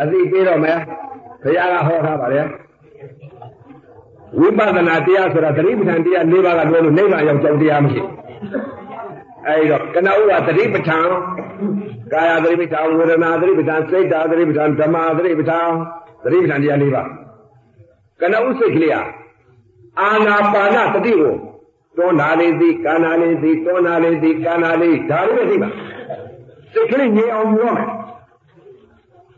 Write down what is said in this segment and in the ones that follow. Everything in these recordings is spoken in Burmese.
အသိပေးတော့မယ်ဘုရားကဟောထားပါလေဝိပဿနာတရားဆိုတာသတိပဋ္ဌာန်တရား၄ပါးကလွဲလို့နိဗ္ဗာန်ရောက်ကြောင်းတရားမရှိအဲဒီတော့ကနဦးကသတိပဋ္ဌာန်ကာယသတိပဋ္ဌာန်ဝေဒနာသတိပဋ္ဌာန်စိတ်ဓာသတိပဋ္ဌာန်ဓမ္မသတိပဋ္ဌာန်သတိပဋ္ဌာန်တရား၄ပါးကနဦးစိတ်ကလေးဟာအာနာပါနတတိကိုတွန်းတာလေးသိကာနာလေးသိတွန်းတာလေးသိကာနာလေးဒါလေးပဲသိပါစိတ်ကလေးငြိမ်အောင်ပြောမယ်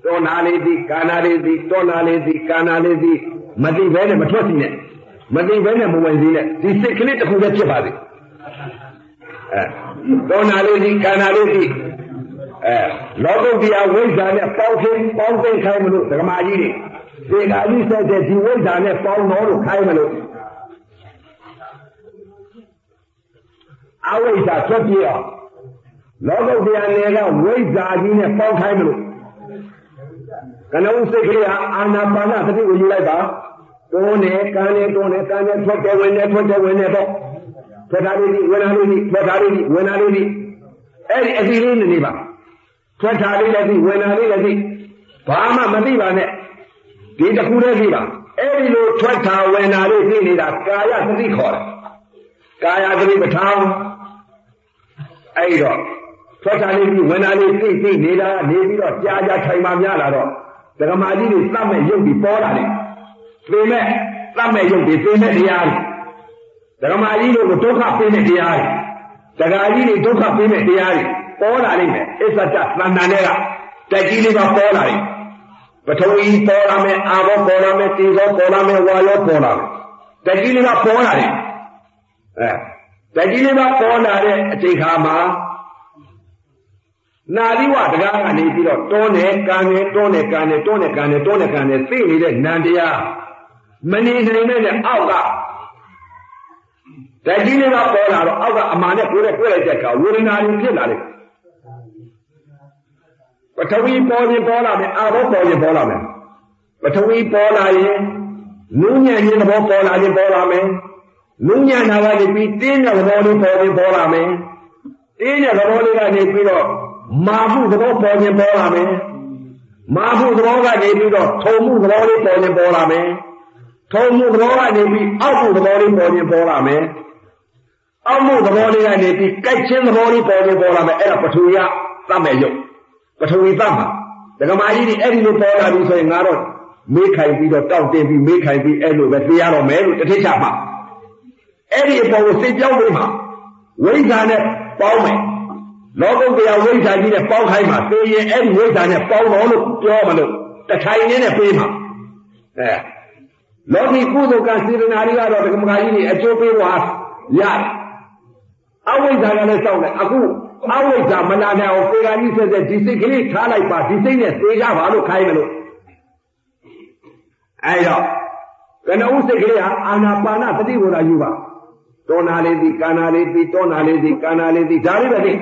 တွန်းတာလေးသိကာနာလေးသိတွန်းတာလေးသိကာနာလေးသိမသိဘဲနဲ့မထွက်စီနဲ့မသိဘဲနဲ့မဝင်စီနဲ့ဒီစိတ်ကလေးတစ်ခုတည်းဖြစ်ပါစေအဲတွန်းတာလေးသိကာနာလေးသိအဲလောကုတ္တရာဝိဇ္ဇာနဲ့ပေါင်းခြင်းပေါင်းသိခိုင်းမလို့ဓမ္မကြီးတွေဒီကကြီးဆက်တဲ့ဒီဝိဇ္ဇာနဲ့ပေါင်းတော်လို့ခိုင်းမလို့အဝိဇ္ဇာထွက်ပြေးအောင်လောကုတ္တရာနယ်ကဝိဇ္ဇာကြီးနဲ့ပေါင်းခိုင်းမလို့က နဦးစိတ်ကလေးဟာအာနာပါနသတိကိုယူလိုက်ပါတွန်းနေကန်းနေတွန်းနေကန်းနေထွက်တယ်ဝင်နေထွက်တယ်ဝင်နေတော့ထွက်တာလေးဒီဝင်တာလေးဒီထွက်တာလေးဒီဝင်တာလေးဒီအဲ့ဒီအစီလေးနေနေပါထွက်တာလေးလည်းဒီဝင်တာလေးလည်းဒီဘာမှမသိပါနဲ့ဒီတစ်ခုတည်းသိပါအဲ့ဒီလိုထွက်တာဝင်တာလေးသိနေတာကာယသတိခေါ်တယ်ကာယသတိပဋ္ဌာန်အဲ့တော့ထွက်တာလေးပြီးဝင်တာလေးသိသိနေတာနေပြီးတော့ကြာကြာထိုင်မှများလာတော့ ဒကမာကြီးတွေသတ်မဲ့ရုပ်ပြီးပေါ်လာတယ်သိမဲ့သတ်မဲ့ရုပ်ပြီးသိမဲ့တရားတွေဒကမာကြီးတို့ကိုဒုက္ခပေးတဲ့တရားတွေဒကာကြီးတွေဒုက္ခပေးတဲ့တရားတွေပေါ်လာလိမ့်မယ်အစ္ဆတသန္တန်တွေကတက်ကြီးလေးကပေါ်လာတယ်ပထဝီပေါ်လာမယ်အာဘောပေါ်လာမယ်တေဇောပေါ်လာမယ်ဝါယောပေါ်လာမယ်တက်ကြီးလေးကပေါ်လာတယ်အဲတက်ကြီးလေးကပေါ်လာတဲ့အချိန်ခါမှာ နာသီဝတကားကနေပြီးတော့တွန်းနေကံနေတွန်းနေကံနေတွန်းနေကံနေတွန်းနေကံနေသိနေတဲ့နန္တရားမနေနိုင်တဲ့အောက်ကတတိလေးကပေါ်လာတော့အောက်ကအမှန်နဲ့ကိုယ်နဲ့ကိုယ်လိုက်တဲ့အခါဝေဒနာတွေဖြစ်လာတယ်ပထဝီပေါ်ရင်ပေါ်လာမယ်အာဘောပေါ်ရင်ပေါ်လာမယ်ပထဝီပေါ်လာရင်နုညံ့ခြင်းသဘောပေါ်လာရင်ပေါ်လာမယ်နုညံ့တာကနေပြီးတင်းတဲ့သဘောလေးပေါ်ရင်ပေါ်လာမယ်တင်းတဲ့သဘောလေးကနေပြီးတော့ မာမှုသဘောပေါ်ရင်ပေါ်လာမယ်မာမှုသဘောကနေပြီးတော့ထုံမှုသဘောလေးပေါ်ရင်ပေါ်လာမယ်ထုံမှုသဘောကနေပြီးအောက်မှုသဘောလေးပေါ်ရင်ပေါ်လာမယ်အောက်မှုသဘောလေးကနေပြီးကြိုက်ချင်းသဘောလေးပေါ်ရင်ပေါ်လာမယ်အဲ့ဒါပထဝီကသတ်မဲ့ရုပ်ပထဝီသတ်မှာဒကမာကြီးဒီအဲ့ဒီလိုပေါ်လာပြီဆိုရင်ငါတော့မေးခိုင်ပြီးတော့တောက်တင်ပြီးမေးခိုင်ပြီးအဲ့လိုပဲသိရတော့မယ်လို့တထိချမှာအဲ့ဒီအပေါ်ကိုစိတ်ပြောင်းပေးမှာဝိဇ္ဇာနဲ့ပေါင်းမယ် လောကုတ္တရာဝိဇ္ဇာကြီးနဲ့ပေါင်းခိုင်းမှာသိရင်အဲ့ဒီဝိဇ္ဇာနဲ့ပေါင်းတော်လို့ပြောမလို့တထိုင်နေနဲ့ပေးမှာအဲလောကီကုသိုလ်ကစေတနာတွေကတော့ဒကမာကြီးတွေအကျိုးပေးသွားရတယ်အဝိဇ္ဇာကလည်းစောင့်တယ်အခုအဝိဇ္ဇာမနာနိုင်အောင်ပေဂာကြီးဆက်ဆက်ဒီစိတ်ကလေးထားလိုက်ပါဒီစိတ်နဲ့သိကြပါလို့ခိုင်းမလို့အဲတော့ကနဦးစိတ်ကလေးဟာအာနာပါနသတိဝရယူပါတောနာလေးသည်ကာနာလေးသည်တောနာလေးသည်ကာနာလေးသည်ဒါလေးပဲသိ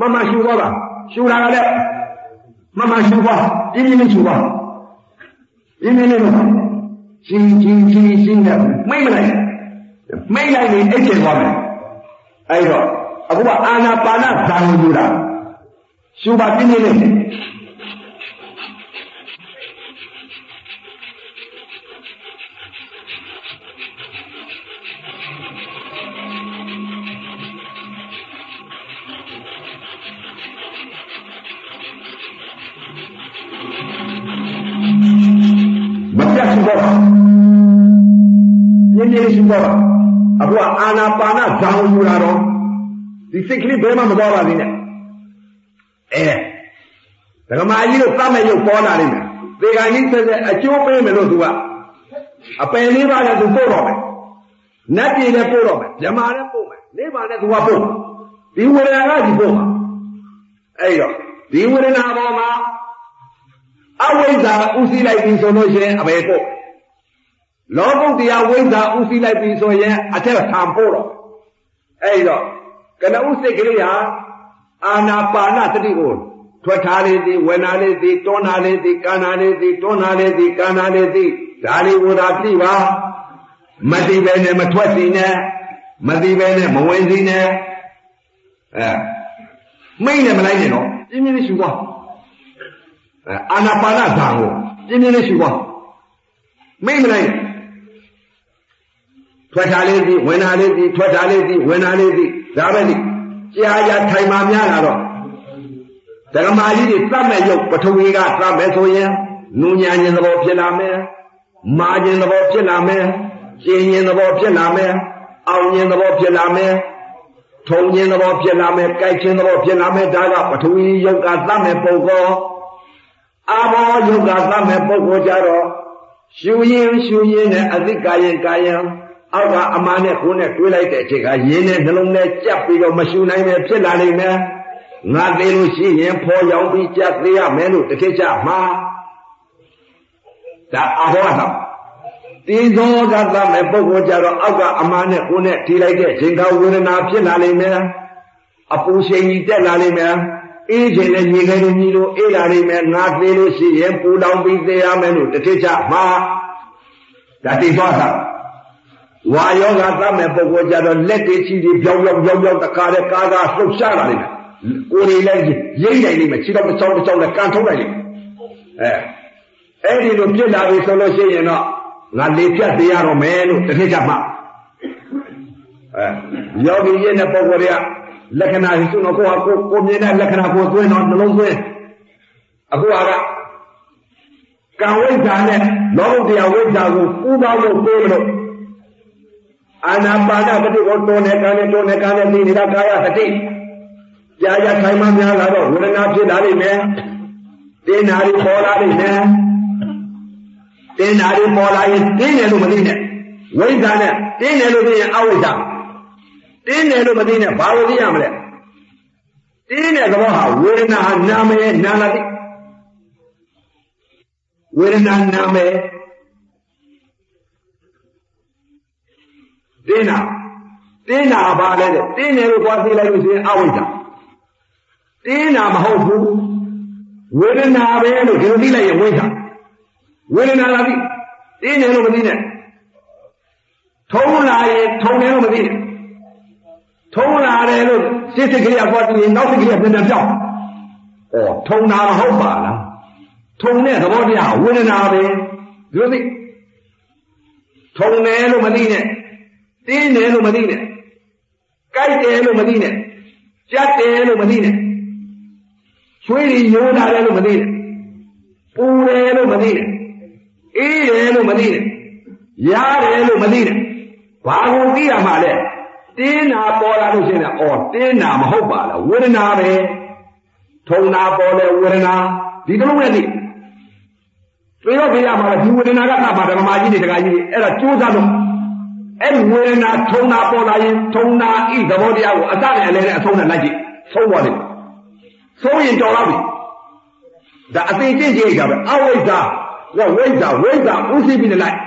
မမရှူသွားပါရှူတာကလည်းမမရှူပါပြင်းပြင်းလေးရှူပါပြင်းပြင်းလေးလို့ရှင်းရှင်းရှင်းရှင်းနဲ့မိတ်မလိုက်မိတ်လိုက်ရင်အိတ်ကျသွားမယ်အဲ့တော့အခုကအာနာပါနဇာန်ယူတာရှုပါပြင်းပြင်းလေး ပြင်းပြင်းရှိတော့ပါအခုကအာနာပါနဇာန်ယူတာတော့ဒီစိတ်ကလေးဘယ်မှမသွားပါသေးနဲ့အဲဒကမာကြီးတို့သတ်မဲ့ရုပ်ပေါ်လာလိမ့်မယ်သေကံကြီးဆက်ဆက်အကျိုးပေးမယ်လို့သူကအပယ်လေးပါးနဲ့သူပို့တော့မယ်နတ်ပြည်နဲ့ပို့တော့မယ်မြမာနဲ့ပို့မယ်နေပါနဲ့သူကပို့ဒီဝေဒနာကဒီပို့မှာအဲ့တော့ဒီဝေဒနာပေါ်မှာအဝိဇ္ဇာဥသိလိုက်ပြီဆိုလို့ရှိရင်အဘယ်ပို့ လောကုတ္တရာဝိဇ္ဇာဥသိလိုက်ပြီဆိုရင်အထက်ဆံပို့တော့အဲ့တော့ကနဥစိတ်ကလေးဟာအာနာပါနတတိကိုထွက်ထားလေးသည်ဝင်နာလေးသည်တွန်းနာလေးသည်ကာနာလေးသည်တွန်းနာလေးသည်ကာနာလေးသည်ဒါလေးဝသာပြိပါမတိပဲနဲ့မထွက်စီနဲ့မတိပဲနဲ့မဝင်စီနဲ့အဲမိတ်နဲ့မလိုက်နဲ့တော့ပြင်းပြင်းရှူသွားအာနာပါနဓာတ်ကိုပြင်းပြင်းလေးရှုပါမိတ်မလိုက် ထွက်ထားလေးသည်ဝင်ထားလေးသည်ထွက်ထားလေးသည်ဝင်ထားလေးသည်ဒါပဲလေကြာကြာထိုင်မှများလာတော့ဓမ္မကြီးတွေသတ်မဲ့ရုပ်ပထဝီကသတ်မဲ့ဆိုရင်နူညာခြင်းသဘောဖြစ်လာမယ်မာခြင်းသဘောဖြစ်လာမယ်ကျင်ခြင်းသဘောဖြစ်လာမယ်အောင်ခြင်းသဘောဖြစ်လာမယ်ထုံခြင်းသဘောဖြစ်လာမယ်ကြိုက်ခြင်းသဘောဖြစ်လာမယ်ဒါကပထဝီယုတ်ကသတ်မဲ့ပုဂ္ဂိုလ်အာဘောယုတ်ကသတ်မဲ့ပုဂ္ဂိုလ်ကြတော့ရှူရင်ရှူရင်နဲ့အသိကာယကာယ အောက်ကအမာနဲ့ကိုယ်နဲ့တွေးလိုက်တဲ့အချိန်ကရင်းနဲ့နှလုံးနဲ့ကြက်ပြီးတော့မရှူနိုင်ပဲဖြစ်လာနိုင်မယ်ငါသေးလို့ရှိရင်ဖော်ရောက်ပြီးကြက်သေးရမယ်လို့တတိချမှာဒါအဘောတော့ဒီသောကသမဲ့ပုဂ္ဂိုလ်ကြတော့အောက်ကအမားနဲ့ကိုယ်နဲ့ထိလိုက်တဲ့ချိန်ခါဝေဒနာဖြစ်လာလိမ့်မယ်အပူချိန်ကြီးတက်လာလိမ့်မယ်အေးချိန်နဲ့ညီခဲလို့ညီလို့အေးလာလိမ့်မယ်ငါသေးလို့ရှိရင်ပူလောင်ပြီးသေးရမယ်လို့တတိချမှာဒါတိသောက ဝါယောဂသမဲ့ပုဂ္ဂိုလ်ကြတော့လက်တွေချီတွေပြောင်းပြောင်းပြောင်းပြောင်းတခါတည်းကားကားလှုပ်ရှားလာလိမ့်မယ်ကိုယ်တွေလည်းရိမ့်နိုင်လိမ့်မယ်ခြေတော့တစ်ချောင်းတစ်ချောင်းနဲ့ကန်ထုတ်လိုက်လိမ့်မယ်အဲအဲ့ဒီလိုပြစ်လာပြီဆိုလို့ရှိရင်တော့ငါလေပြတ်သေးရတော့မယ်လို့တစ်ခေတ်ကမှအဲယောဂီရဲ့နဲ့ပုံပေါ်ရလက္ခဏာရှိစုတော့ကိုကကိုကိုမြင်တဲ့လက္ခဏာကိုသွင်းတော့နှလုံးသွင်းအခုကကံဝိဇ္ဇာနဲ့လောဘတရားဝိဇ္ဇာကိုပူပေါင်းလို့ပြေးလို့ အာနာပါနပฏิကိုတွန်းနေကံနဲ့တွန်းနေကံနဲ့သိနေတာကာယတတိကြာကြာခိုင်မှများလာတော့ဝေဒနာဖြစ်လာလိမ့်မယ်တင်းနာတွေပေါ်လာလိမ့်မယ်တင်းနာတွေပေါ်လာရင်တင်းတယ်လို့မသိနဲ့ဝိဇ္ဇာနဲ့တင်းတယ်လို့သိရင်အဝိဇ္ဇာတင်းတယ်လို့မသိနဲ့ဘာလို့သိရမလဲတင်းတဲ့သဘောဟာဝေဒနာနာမည်နာလာတိဝေဒနာနာမည် တင်းနာတင်းနာဘာလဲတဲ့တင်းတယ်လို့သွားသိလိုက်လို့ရှိရင်အဝိဇ္ဇာတင်းနာမဟုတ်ဘူးဝေဒနာပဲလို့ဒီလိုသိလိုက်ရင်ဝိဇ္ဇာဝေဒနာလာပြီတင်းတယ်လို့မသိနဲ့ထုံးလာရင်ထုံတယ်လို့မသိနဲ့ထုံးလာတယ်လို့စိတ်စိတ်ကလေးကသွားပြီးနောက်စိတ်ကလေးကပြန်ပြန်ပြောင်းဩထုံတာမဟုတ်ပါလားထုံတဲ့သဘောတရားဝေဒနာပဲဒီလိုသိထုံတယ်လို့မသိနဲ့ တင်းတယ်လို့မသိနဲ့ကြိုက်တယ်လို့မသိနဲ့ကြက်တယ်လို့မသိနဲ့ချွေးရီရိုးတာတယ်လို့မသိနဲ့ပူတယ်လို့မသိနဲ့အေးတယ်လို့မသိနဲ့ရတယ်လို့မသိနဲ့ဘာကိုသိရမှာလဲတင်းနာပေါ်လာလို့ရှိရင်အော်တင်းနာမဟုတ်ပါလားဝေဒနာပဲထုံနာပေါ်လဲဝေဒနာဒီလိုနဲ့သိတွေ့တော့ပြရမှာဒီဝေဒနာကတတ်ပါဓမ္မကြီးတွေတခါကြီးတွေအဲ့ဒါကြိုးစားတော့ အဲ့ဒီဝေဒနာထုံနာပေါ်လာရင်ထုံနာဤသဘောတရားကိုအစနဲ့အလဲနဲ့အဆုံးနဲ့လိုက်ကြည့်ဆုံးပါလိမ့်ဆုံးရင်တော်တော့ပြီဒါအသိချင်းချင်းကြပဲအဝိဇ္ဇာကဝိဇ္ဇာဝိဇ္ဇာဥသိပြီးလိုက်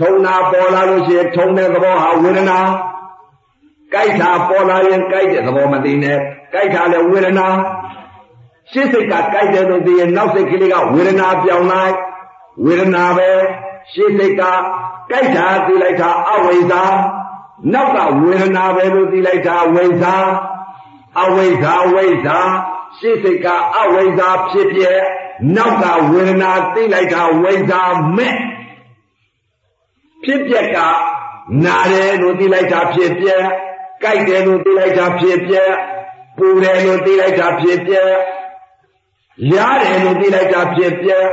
ထုံနာပေါ်လာလို့ရှိရင်ထုံတဲ့သဘောဟာဝေဒနာကြိုက်တာပေါ်လာရင်ကြိုက်တဲ့သဘောမသိနဲ့ကြိုက်တာလည်းဝေဒနာရှင်းစိတ်ကကြိုက်တယ်လို့သိရင်နောက်စိတ်ကလေးကဝေဒနာပြောင်းလိုက်ဝေဒနာပဲ ရှင်းစိတ်ကကြိုက်တာသိလိုက်တာအဝိဇ္ဇာနောက်ကဝေဒနာပဲလို့သိလိုက်တာဝိဇ္ဇာအဝိဇ္ဇာဝိဇ္ဇာရှင်းစိတ်ကအဝိဇ္ဇာဖြစ်ပြဲနောက်ကဝေဒနာသိလိုက်တာဝိဇ္ဇာမဲ့ဖြစ်ပြက်ကနာတယ်လို့သိလိုက်တာဖြစ်ပြက်ကြိုက်တယ်လို့သိလိုက်တာဖြစ်ပြက်ပူတယ်လို့သိလိုက်တာဖြစ်ပြက်ရတယ်လို့သိလိုက်တာဖြစ်ပြက်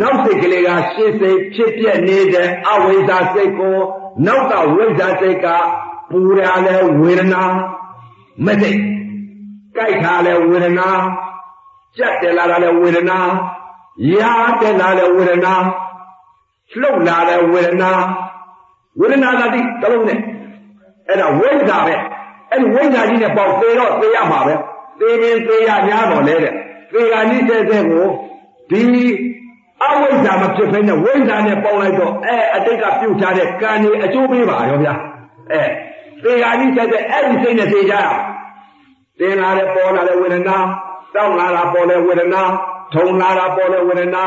နောက်စိတ်ကလေးကရှင်းစိတ်ဖြစ်ပြက်နေတဲ့အဝိဇ္ဇာစိတ်ကိုနောက်ကဝိဇ္ဇာစိတ်ကပူရလဲဝေဒနာမသိကြိုက်တာလဲဝေဒနာကြက်တယ်လာတာလဲဝေဒနာရာတယ်လာလဲဝေဒနာလှုပ်လာလဲဝေဒနာဝေဒနာတတိတလုံးနဲ့အဲ့ဒါဝိဇ္ဇာပဲအဲ့ဒီဝိဇ္ဇာကြီးနဲ့ပေါက်သေးတော့သေရမှာပဲသေရင်သေရ냐တော့လေတဲ့သေကနိစေစေကိုဒီ အဝိဇ္ဇာမဖြစ်ဘဲနဲ့ဝိဇ္ဇာနဲ့ပေါက်လိုက်တော့အဲအတိတ်ကပြုတ်ထားတဲ့ကံကြီးအကျိုးပေးပါရောဗျာအဲသေကနိစေစေအဲ့ဒီစိတ်နဲ့သေကြရတင်လာတဲ့ပေါ်လာတဲ့ဝေဒနာတောက်လာတာပေါ်တဲ့ဝေဒနာထုံလာတာပေါ်တဲ့ဝေဒနာ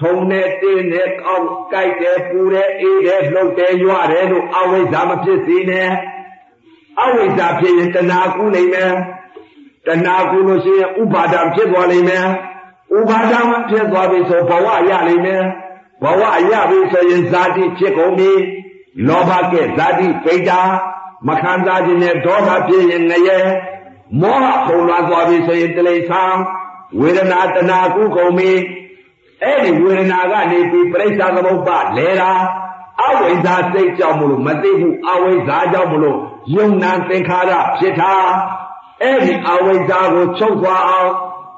ထုံနဲ့တင်းနဲ့ကောက်ကြိုက်တယ်ပူတယ်အေးတယ်လှုပ်တယ်ရွတယ်လို့အဝိဇ္ဇာမဖြစ်စေနဲ့အဝိဇ္ဇာဖြစ်ရင်တဏှာကူးနိုင်မယ်တဏှာကူးလို့ရှိရင်ဥပါဒံဖြစ်သွားနိုင်မယ် ဥပါဒံဖြစ်သွားပြီဆိုဘဝရလိမ့်မယ်ဘဝရပြီဆိုရင်ဇာတိဖြစ်ကုန်ပြီလောဘကဲ့ဇာတိပိတာမခံစားခြင်းနဲ့ဒေါသဖြစ်ရင်ငရဲမောဟပုံလာသွားပြီဆိုရင်တိလိษံဝေဒနာတဏှာကုကုန်ပြီအဲ့ဒီဝေဒနာကနေပြီးပြိဿသမုပ္ပါလဲတာအဝိဇ္ဇာစိတ်ကြောင့်မလို့မသိဘူးအဝိဇ္ဇာကြောင့်မလို့ယုံနာသင်္ခါရဖြစ်တာအဲ့ဒီအဝိဇ္ဇာကိုချုပ်သွားအောင်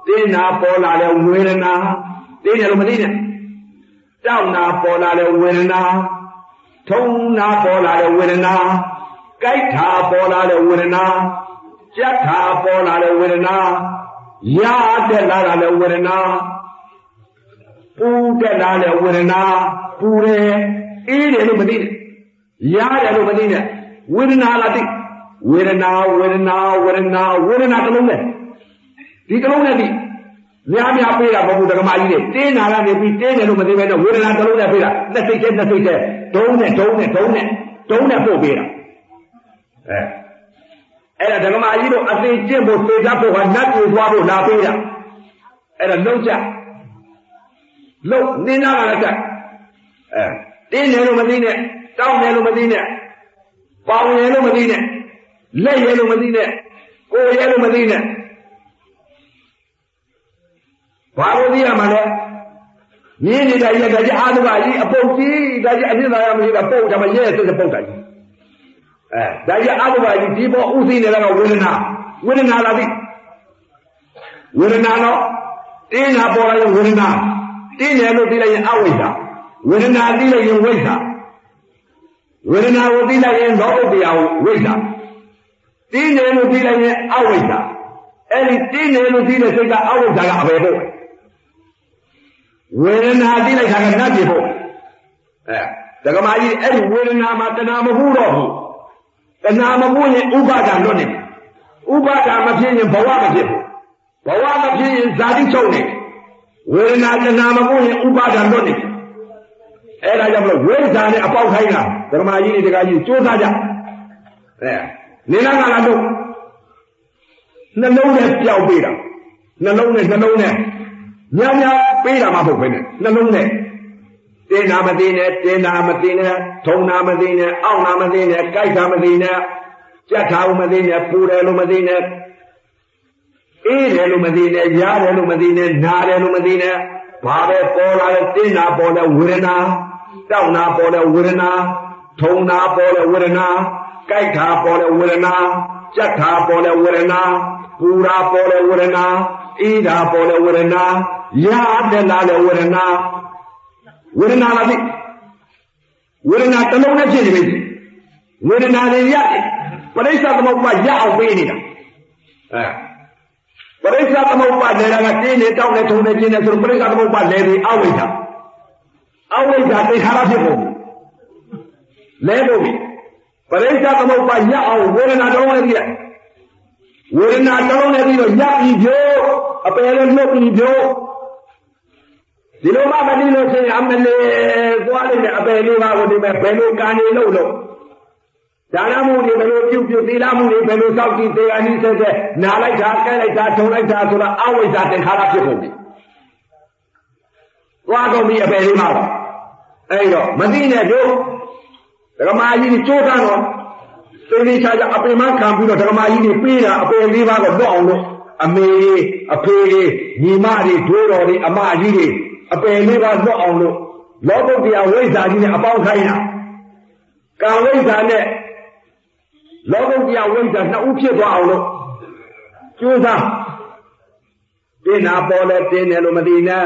တင်းနာပေါ်လာတဲ့ဝေဒနာတင်းတယ်လို့မသိနဲ့တောက်နာပေါ်လာတဲ့ဝေဒနာထုံနာပေါ်လာတဲ့ဝေဒနာကြိုက်တာပေါ်လာတဲ့ဝေဒနာကြက်တာပေါ်လာတဲ့ဝေဒနာရာတက်လာတဲ့ဝေဒနာပူတက်လာတဲ့ဝေဒနာပူတယ်အေးတယ်လို့မသိနဲ့ရတယ်လို့မသိနဲ့ဝေဒနာလားသိဝေဒနာဝေဒနာဝေဒနာဝေဒနာတစ်လုံးနဲ့ ဒီတစ်လုံးနဲ့သိများများပေးတာမဟုတ်ဘူးဓမ္မကြီးတွေတင်းနာကနေပြီးတင်းတယ်လို့မသိပဲနဲ့ဝေဒနာတစ်လုံးနဲ့ပေးတာလက်စိတ်ချက်လက်စိတ်ချက်ဒုံးနဲ့ဒုံးနဲ့ဒုံးနဲ့ဒုံးနဲ့ပို့ပေးတာအဲအဲ့ဒါဓမ္မကြီးတို့အသိကျင့်ဖို့သေချာဖို့ကနတ်ကိုသွားဖို့လာပေးတာအဲ့ဒါလုံးကြလုံးနင်းနာကလည်းတက်အဲတင်းတယ်လို့မသိနဲ့တောင်းတယ်လို့မသိနဲ့ပေါင်တယ်လို့မသိနဲ့လက်ရဲလို့မသိနဲ့ကိုယ်ရဲလို့မသိနဲ့ ဘာလို့သိရမှာလဲမြင်းနေတာကြီးကကြအာသုဘကြီးအပုတ်ကြီးဒါကြီးအပြစ်သာရမရှိတာပုတ်တယ်မရဲတဲ့ပုတ်တာကြီးအဲဒါကြီးအာသုဘကြီးဒီပေါ်ဥသိနေတာကဝေဒနာဝေဒနာလားသိဝေဒနာတော့တင်းတာပေါ်လာရင်ဝေဒနာတင်းတယ်လို့သိလိုက်ရင်အဝိဇ္ဇာဝေဒနာသိလိုက်ရင်ဝိဇ္ဇာဝေဒနာကိုသိလိုက်ရင်လောဘတရားကိုဝိဇ္ဇာတင်းတယ်လို့သိလိုက်ရင်အဝိဇ္ဇာအဲ့ဒီတင်းတယ်လို့သိတဲ့စိတ်ကအဝိဇ္ဇာကအဘယ်ဖို့ ဝေဒနာသိလိုက်တာကနတ်ပြေဖို့အဲဒကမာကြီးအဲ့ဒီဝေဒနာမှာတဏှာမဟုတ်တော့ဘူးတဏှာမဟုတ်ရင်ဥပါဒံလွတ်နေဥပါဒံမဖြစ်ရင်ဘဝမဖြစ်ဘူးဘဝမဖြစ်ရင်ဇာတိချုပ်နေဝေဒနာတဏှာမဟုတ်ရင်ဥပါဒံလွတ်နေအဲ့ဒါကြောင့်မလို့ဝိဇ္ဇာနဲ့အပေါက်ခိုင်းတာဒကမာကြီးတွေဒကာကြီးစူးစမ်းကြအဲနေလာကလာတော့နှလုံးနဲ့ပျောက်ပေးတာနှလုံးနဲ့နှလုံးနဲ့ များများပေးတာမှမဟုတ်ဘဲနဲ့နှလုံးနဲ့တင်းနာမသိနဲ့တင်းနာမသိနဲ့ထုံနာမသိနဲ့အောင့်နာမသိနဲ့ကြိုက်တာမသိနဲ့ကြက်ထားမသိနဲ့ပူတယ်လို့မသိနဲ့အေးတယ်လို့မသိနဲ့ရားတယ်လို့မသိနဲ့နားတယ်လို့မသိနဲ့ဘာပဲပေါ်လာတဲ့တင်းနာပေါ်တဲ့ဝေဒနာတောက်နာပေါ်တဲ့ဝေဒနာထုံနာပေါ်တဲ့ဝေဒနာကြိုက်တာပေါ်တဲ့ဝေဒနာကြက်တာပေါ်တဲ့ဝေဒနာပူတာပေါ်တဲ့ဝေဒနာ အေးတာပေါ်တဲ့ဝေဒနာရာတက်လာတဲ့ဝေဒနာဝေဒနာလားသိဝေဒနာတစ်လုံးနဲ့ဖြစ်နေပြီဝေဒနာတွေရတယ်ပရိစ္ဆသမုပ္ပါရအောင်ပေးနေတာအဲပရိစ္ဆသမုပ္ပါလဲတာကတင်းနေတောက်နေထုံနေခြင်းနေဆိုပရိစ္ဆသမုပ္ပါလဲပြီးအဝိဇ္ဇာအဝိဇ္ဇာသိခါရဖြစ်ကုန်လဲလို့ပြီပရိစ္ဆသမုပ္ပါရအောင်ဝေဒနာတစ်လုံးနဲ့ပြီးလိုက်ဝေဒနာတစ်လုံးနဲ့ပြီးတော့ရပြီဖြိုး အပယ်လည်းလွတ်ပြီဖြိုးဒီလိုမှမသိလို့ရှိရင်အမလေးသွားလိုက်တဲ့အပယ်လေးပါကိုဒီမဲ့ဘယ်လိုကံနေလို့လို့ဒါနမှုတွေဘယ်လိုပြုပြုသီလမှုတွေဘယ်လိုစောင့်ကြည့်တရားနည်းဆက်တဲ့နာလိုက်တာကဲလိုက်တာထုံလိုက်တာဆိုတာအဝိဇ္ဇာသင်္ခါရဖြစ်ကုန်ပြီသွားကုန်ပြီအပယ်လေးမှာအဲ့တော့မသိနဲ့တို့ဓမ္မကြီးကြိုးစားတော့သိသိချာချာအပင်မခံပြီးတော့ဓမ္မကြီးတွေပေးတာအပယ်လေးပါကိုလွတ်အောင်လို့ အမေအဖေညီမတွေဒွေးတော်တွေအမကြီးတွေအပယ်လေးပါလွတ်အောင်လို့လောဘတရားဝိဇ္ဇာကြီးနဲ့အပေါင်းခိုင်းတာကံဝိဇ္ဇာနဲ့လောဘတရားဝိဇ္ဇာနှစ်ဦးဖြစ်သွားအောင်လို့ကြိုးစားတင်းနာပေါ်လဲတင်းတယ်လို့မသိနဲ့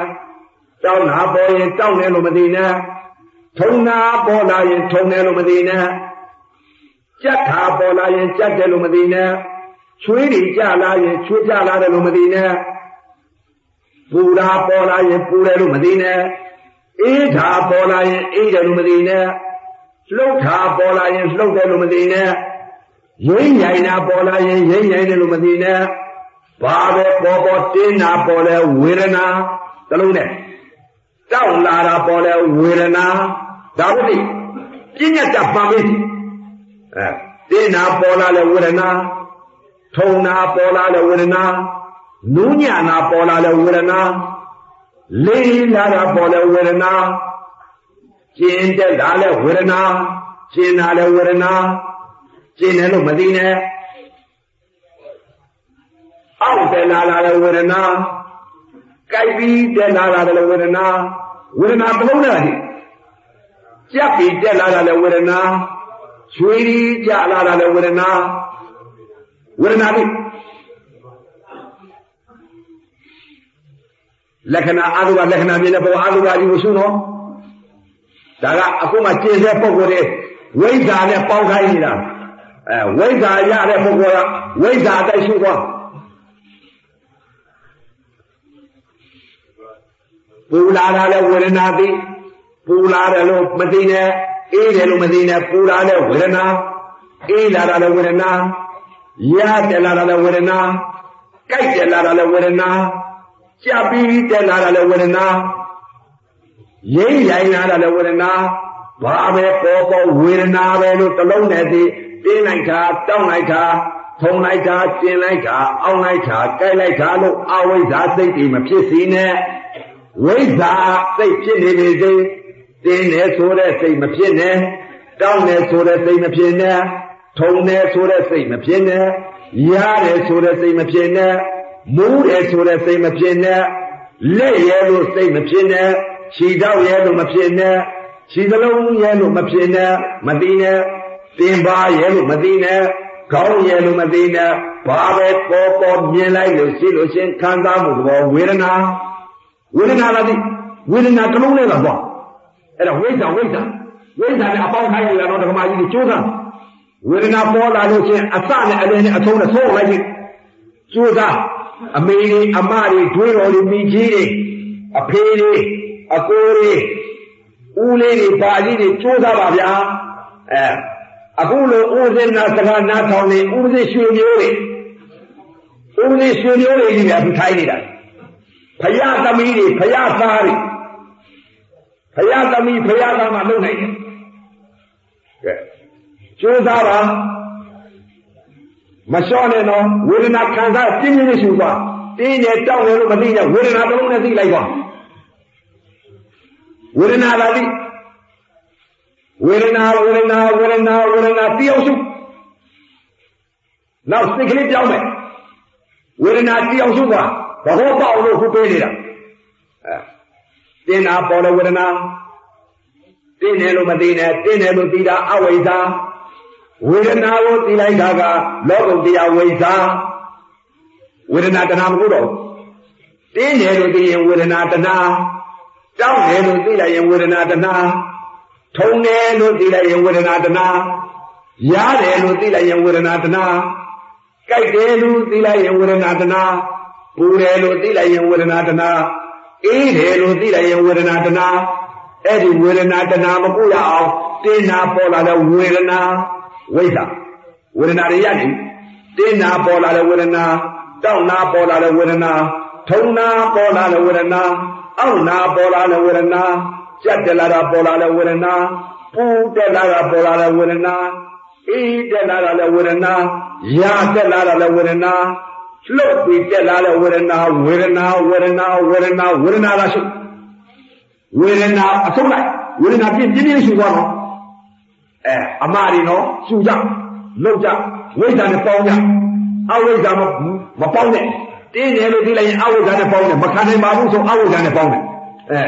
တောင်းနာပေါ်ရင်တောင်းတယ်လို့မသိနဲ့ထုံနာပေါ်လာရင်ထုံတယ်လို့မသိနဲ့ကြက်ခါပေါ်လာရင်ကြက်တယ်လို့မသိနဲ့ ချွေးတွေကြလာရင်ချွေးကြလာတယ်လို့မသိနဲ့ပူတာပေါ်လာရင်ပူတယ်လို့မသိနဲ့အေးတာပေါ်လာရင်အေးတယ်လို့မသိနဲ့လှုပ်တာပေါ်လာရင်လှုပ်တယ်လို့မသိနဲ့ရိမ့်ညိုင်တာပေါ်လာရင်ရိမ့်ညိုင်တယ်လို့မသိနဲ့ဘာပဲပေါ်ပေါ်တင်းတာပေါ်လဲဝေဒနာတလုံးနဲ့တောက်လာတာပေါ်လဲဝေဒနာဒါဝိပညာတပံမေးအဲတင်းတာပေါ်လာလဲဝေဒနာ ထုံနာပေါ်လာလဲဝေဒနာနူးညံ့တာပေါ်လာလဲဝေဒနာလေးလာတာပေါ်လဲဝေဒနာကျင်တက်လာလဲဝေဒနာကျင်လာလဲဝေဒနာကျင်တယ်လို့မသိနဲ့အောက်တက်လာလာလဲဝေဒနာကြိုက်ပြီးတက်လာလာလဲဝေဒနာဝေဒနာတစ်လုံးနဲ့ကြက်ပြီးတက်လာတာလဲဝေဒနာရွှေကြီးကြလာတာလဲဝေဒနာ ဝေဒနာလေးလက္ခဏာအာသုဘလက္ခဏာမြင်တဲ့ဘဝအာသုဘကြီးကိုရှုတော့ဒါကအခုမှကျင့်တဲ့ပုံကိုယ်တွေဝိဇ္ဇာနဲ့ပေါင်းခိုင်းနေတာအဲဝိဇ္ဇာရတဲ့ပုဂ္ဂိုလ်ကဝိဇ္ဇာတိုက်ရှုသွားပူလာတာလည်းဝေဒနာသိပူလာတယ်လို့မသိနဲ့အေးတယ်လို့မသိနဲ့ပူလာတဲ့ဝေဒနာအေးလာတာလည်းဝေဒနာ ရတယ်လာတာလည်းဝေဒနာကြိုက်တယ်လာတာလည်းဝေဒနာကြပြီးတက်လာတာလည်းဝေဒနာရင်းရိုင်းလာတာလည်းဝေဒနာဘာပဲပေါ်ပေါ်ဝေဒနာပဲလို့တစ်လုံးနဲ့သိတင်းလိုက်တာတောင်းလိုက်တာထုံလိုက်တာကျင်လိုက်တာအောင်းလိုက်တာကြိုက်လိုက်တာလို့အဝိဇ္ဇာစိတ်တွေမဖြစ်စေနဲ့ဝိဇ္ဇာစိတ်ဖြစ်နေပြီစေတင်းနေဆိုတဲ့စိတ်မဖြစ်နဲ့တောင်းနေဆိုတဲ့စိတ်မဖြစ်နဲ့ ထုံနေဆိုတဲ့စိတ်မဖြစ်နဲ့ရတယ်ဆိုတဲ့စိတ်မဖြစ်နဲ့မူးတယ်ဆိုတဲ့စိတ်မဖြစ်နဲ့လက်ရဲလို့စိတ်မဖြစ်နဲ့ခြေတော့ရဲလို့မဖြစ်နဲ့ခြေစလုံးရဲလို့မဖြစ်နဲ့မသိနဲ့တင်ပါရဲလို့မသိနဲ့ခေါင်းရဲလို့မသိနဲ့ဘာပဲပေါ်ပေါ်မြင်လိုက်လို့ရှိလို့ရှင်ခံစားမှုသဘောဝေဒနာဝေဒနာလားဒီဝေဒနာတစ်လုံးနဲ့လားပေါ့အဲ့ဒါဝိဇ္ဇာဝိဇ္ဇာဝိဇ္ဇာနဲ့အပေါင်းထိုင်းရတော့ဓမ္မကြီးကြီးကျိုးစား ဝေဒနာပေါ်လာလို့ရှင်အစနဲ့အလယ်နဲ့အဆုံးနဲ့ဆုံးလိုက်ပြီကျိုးစားအမေတွေအမတွေတွေးတော်တွေမိကြီးတွေအဖေတွေအကိုတွေဦးလေးတွေပါကြီးတွေကြိုးစားပါဗျာအဲအခုလိုဦးစင်းနာစကားနားထောင်နေဦးစင်းရွှေမျိုးတွေဦးစင်းရွှေမျိုးတွေကြီးကသူထိုင်းနေတာဖယားသမီးတွေဖယားသားတွေဖယားသမီးဖယားသားမှလုံနိုင်တယ်ကဲ ကြိုးစားပါမလျှော့နဲ့တော့ဝေဒနာခံစားပြင်းပြင်းနဲ့ရှူသွားတင်းနဲ့တောက်နေလို့မသိနဲ့ဝေဒနာတစ်လုံးနဲ့သိလိုက်သွားဝေဒနာလာပြီဝေဒနာဝေဒနာဝေဒနာဝေဒနာတယောက်ရှုနောက်စိတ်ကလေးပြောင်းမယ်ဝေဒနာတယောက်ရှုသွားသဘောပေါက်လို့ခုပေးနေတာအဲတင်းနာပေါ်တဲ့ဝေဒနာတင်းတယ်လို့မသိနဲ့တင်းတယ်လို့သိတာအဝိဇ္ဇာ ဝေဒနာကိုသိလိုက်တာကလောကုတ္တရာဝိဇ္ဇာဝေဒနာတဏှာမဟုတ်တော့တင်းတယ်လို့သိရင်ဝေဒနာတဏှာတောင်းတယ်လို့သိလိုက်ရင်ဝေဒနာတဏှာထုံတယ်လို့သိလိုက်ရင်ဝေဒနာတဏှာရတယ်လို့သိလိုက်ရင်ဝေဒနာတဏှာကြိုက်တယ်လို့သိလိုက်ရင်ဝေဒနာတဏှာပူတယ်လို့သိလိုက်ရင်ဝေဒနာတဏှာအေးတယ်လို့သိလိုက်ရင်ဝေဒနာတဏှာအဲ့ဒီဝေဒနာတဏှာမကုရအောင်တင်းနာပေါ်လာတဲ့ဝေဒနာ ဝိဇ္ဇာဝေဒနာတွေရနေတင်းနာပေါ်လာတဲ့ဝေဒနာတောက်နာပေါ်လာတဲ့ဝေဒနာထုံနာပေါ်လာတဲ့ဝေဒနာအောက်နာပေါ်လာတဲ့ဝေဒနာကြက်တက်လာတာပေါ်လာတဲ့ဝေဒနာပူတက်လာတာပေါ်လာတဲ့ဝေဒနာအေးတက်လာတဲ့ဝေဒနာရာတက်လာတဲ့ဝေဒနာလှုပ်ပြီးတက်လာတဲ့ဝေဒနာဝေဒနာဝေဒနာဝေဒနာဝေဒနာလားရှိဝေဒနာအဆုံးလိုက်ဝေဒနာပြင်းပြင်းရှူသွားတော့ အဲအမတွေနော်ရှူကြလှုပ်ကြဝိဇ္ဇာနဲ့ပေါင်းကြအဝိဇ္ဇာမမပေါင်းနဲ့တင်းတယ်လို့သိလိုက်ရင်အဝိဇ္ဇာနဲ့ပေါင်းတယ်မခံနိုင်ပါဘူးဆိုအဝိဇ္ဇာနဲ့ပေါင်းတယ်အဲ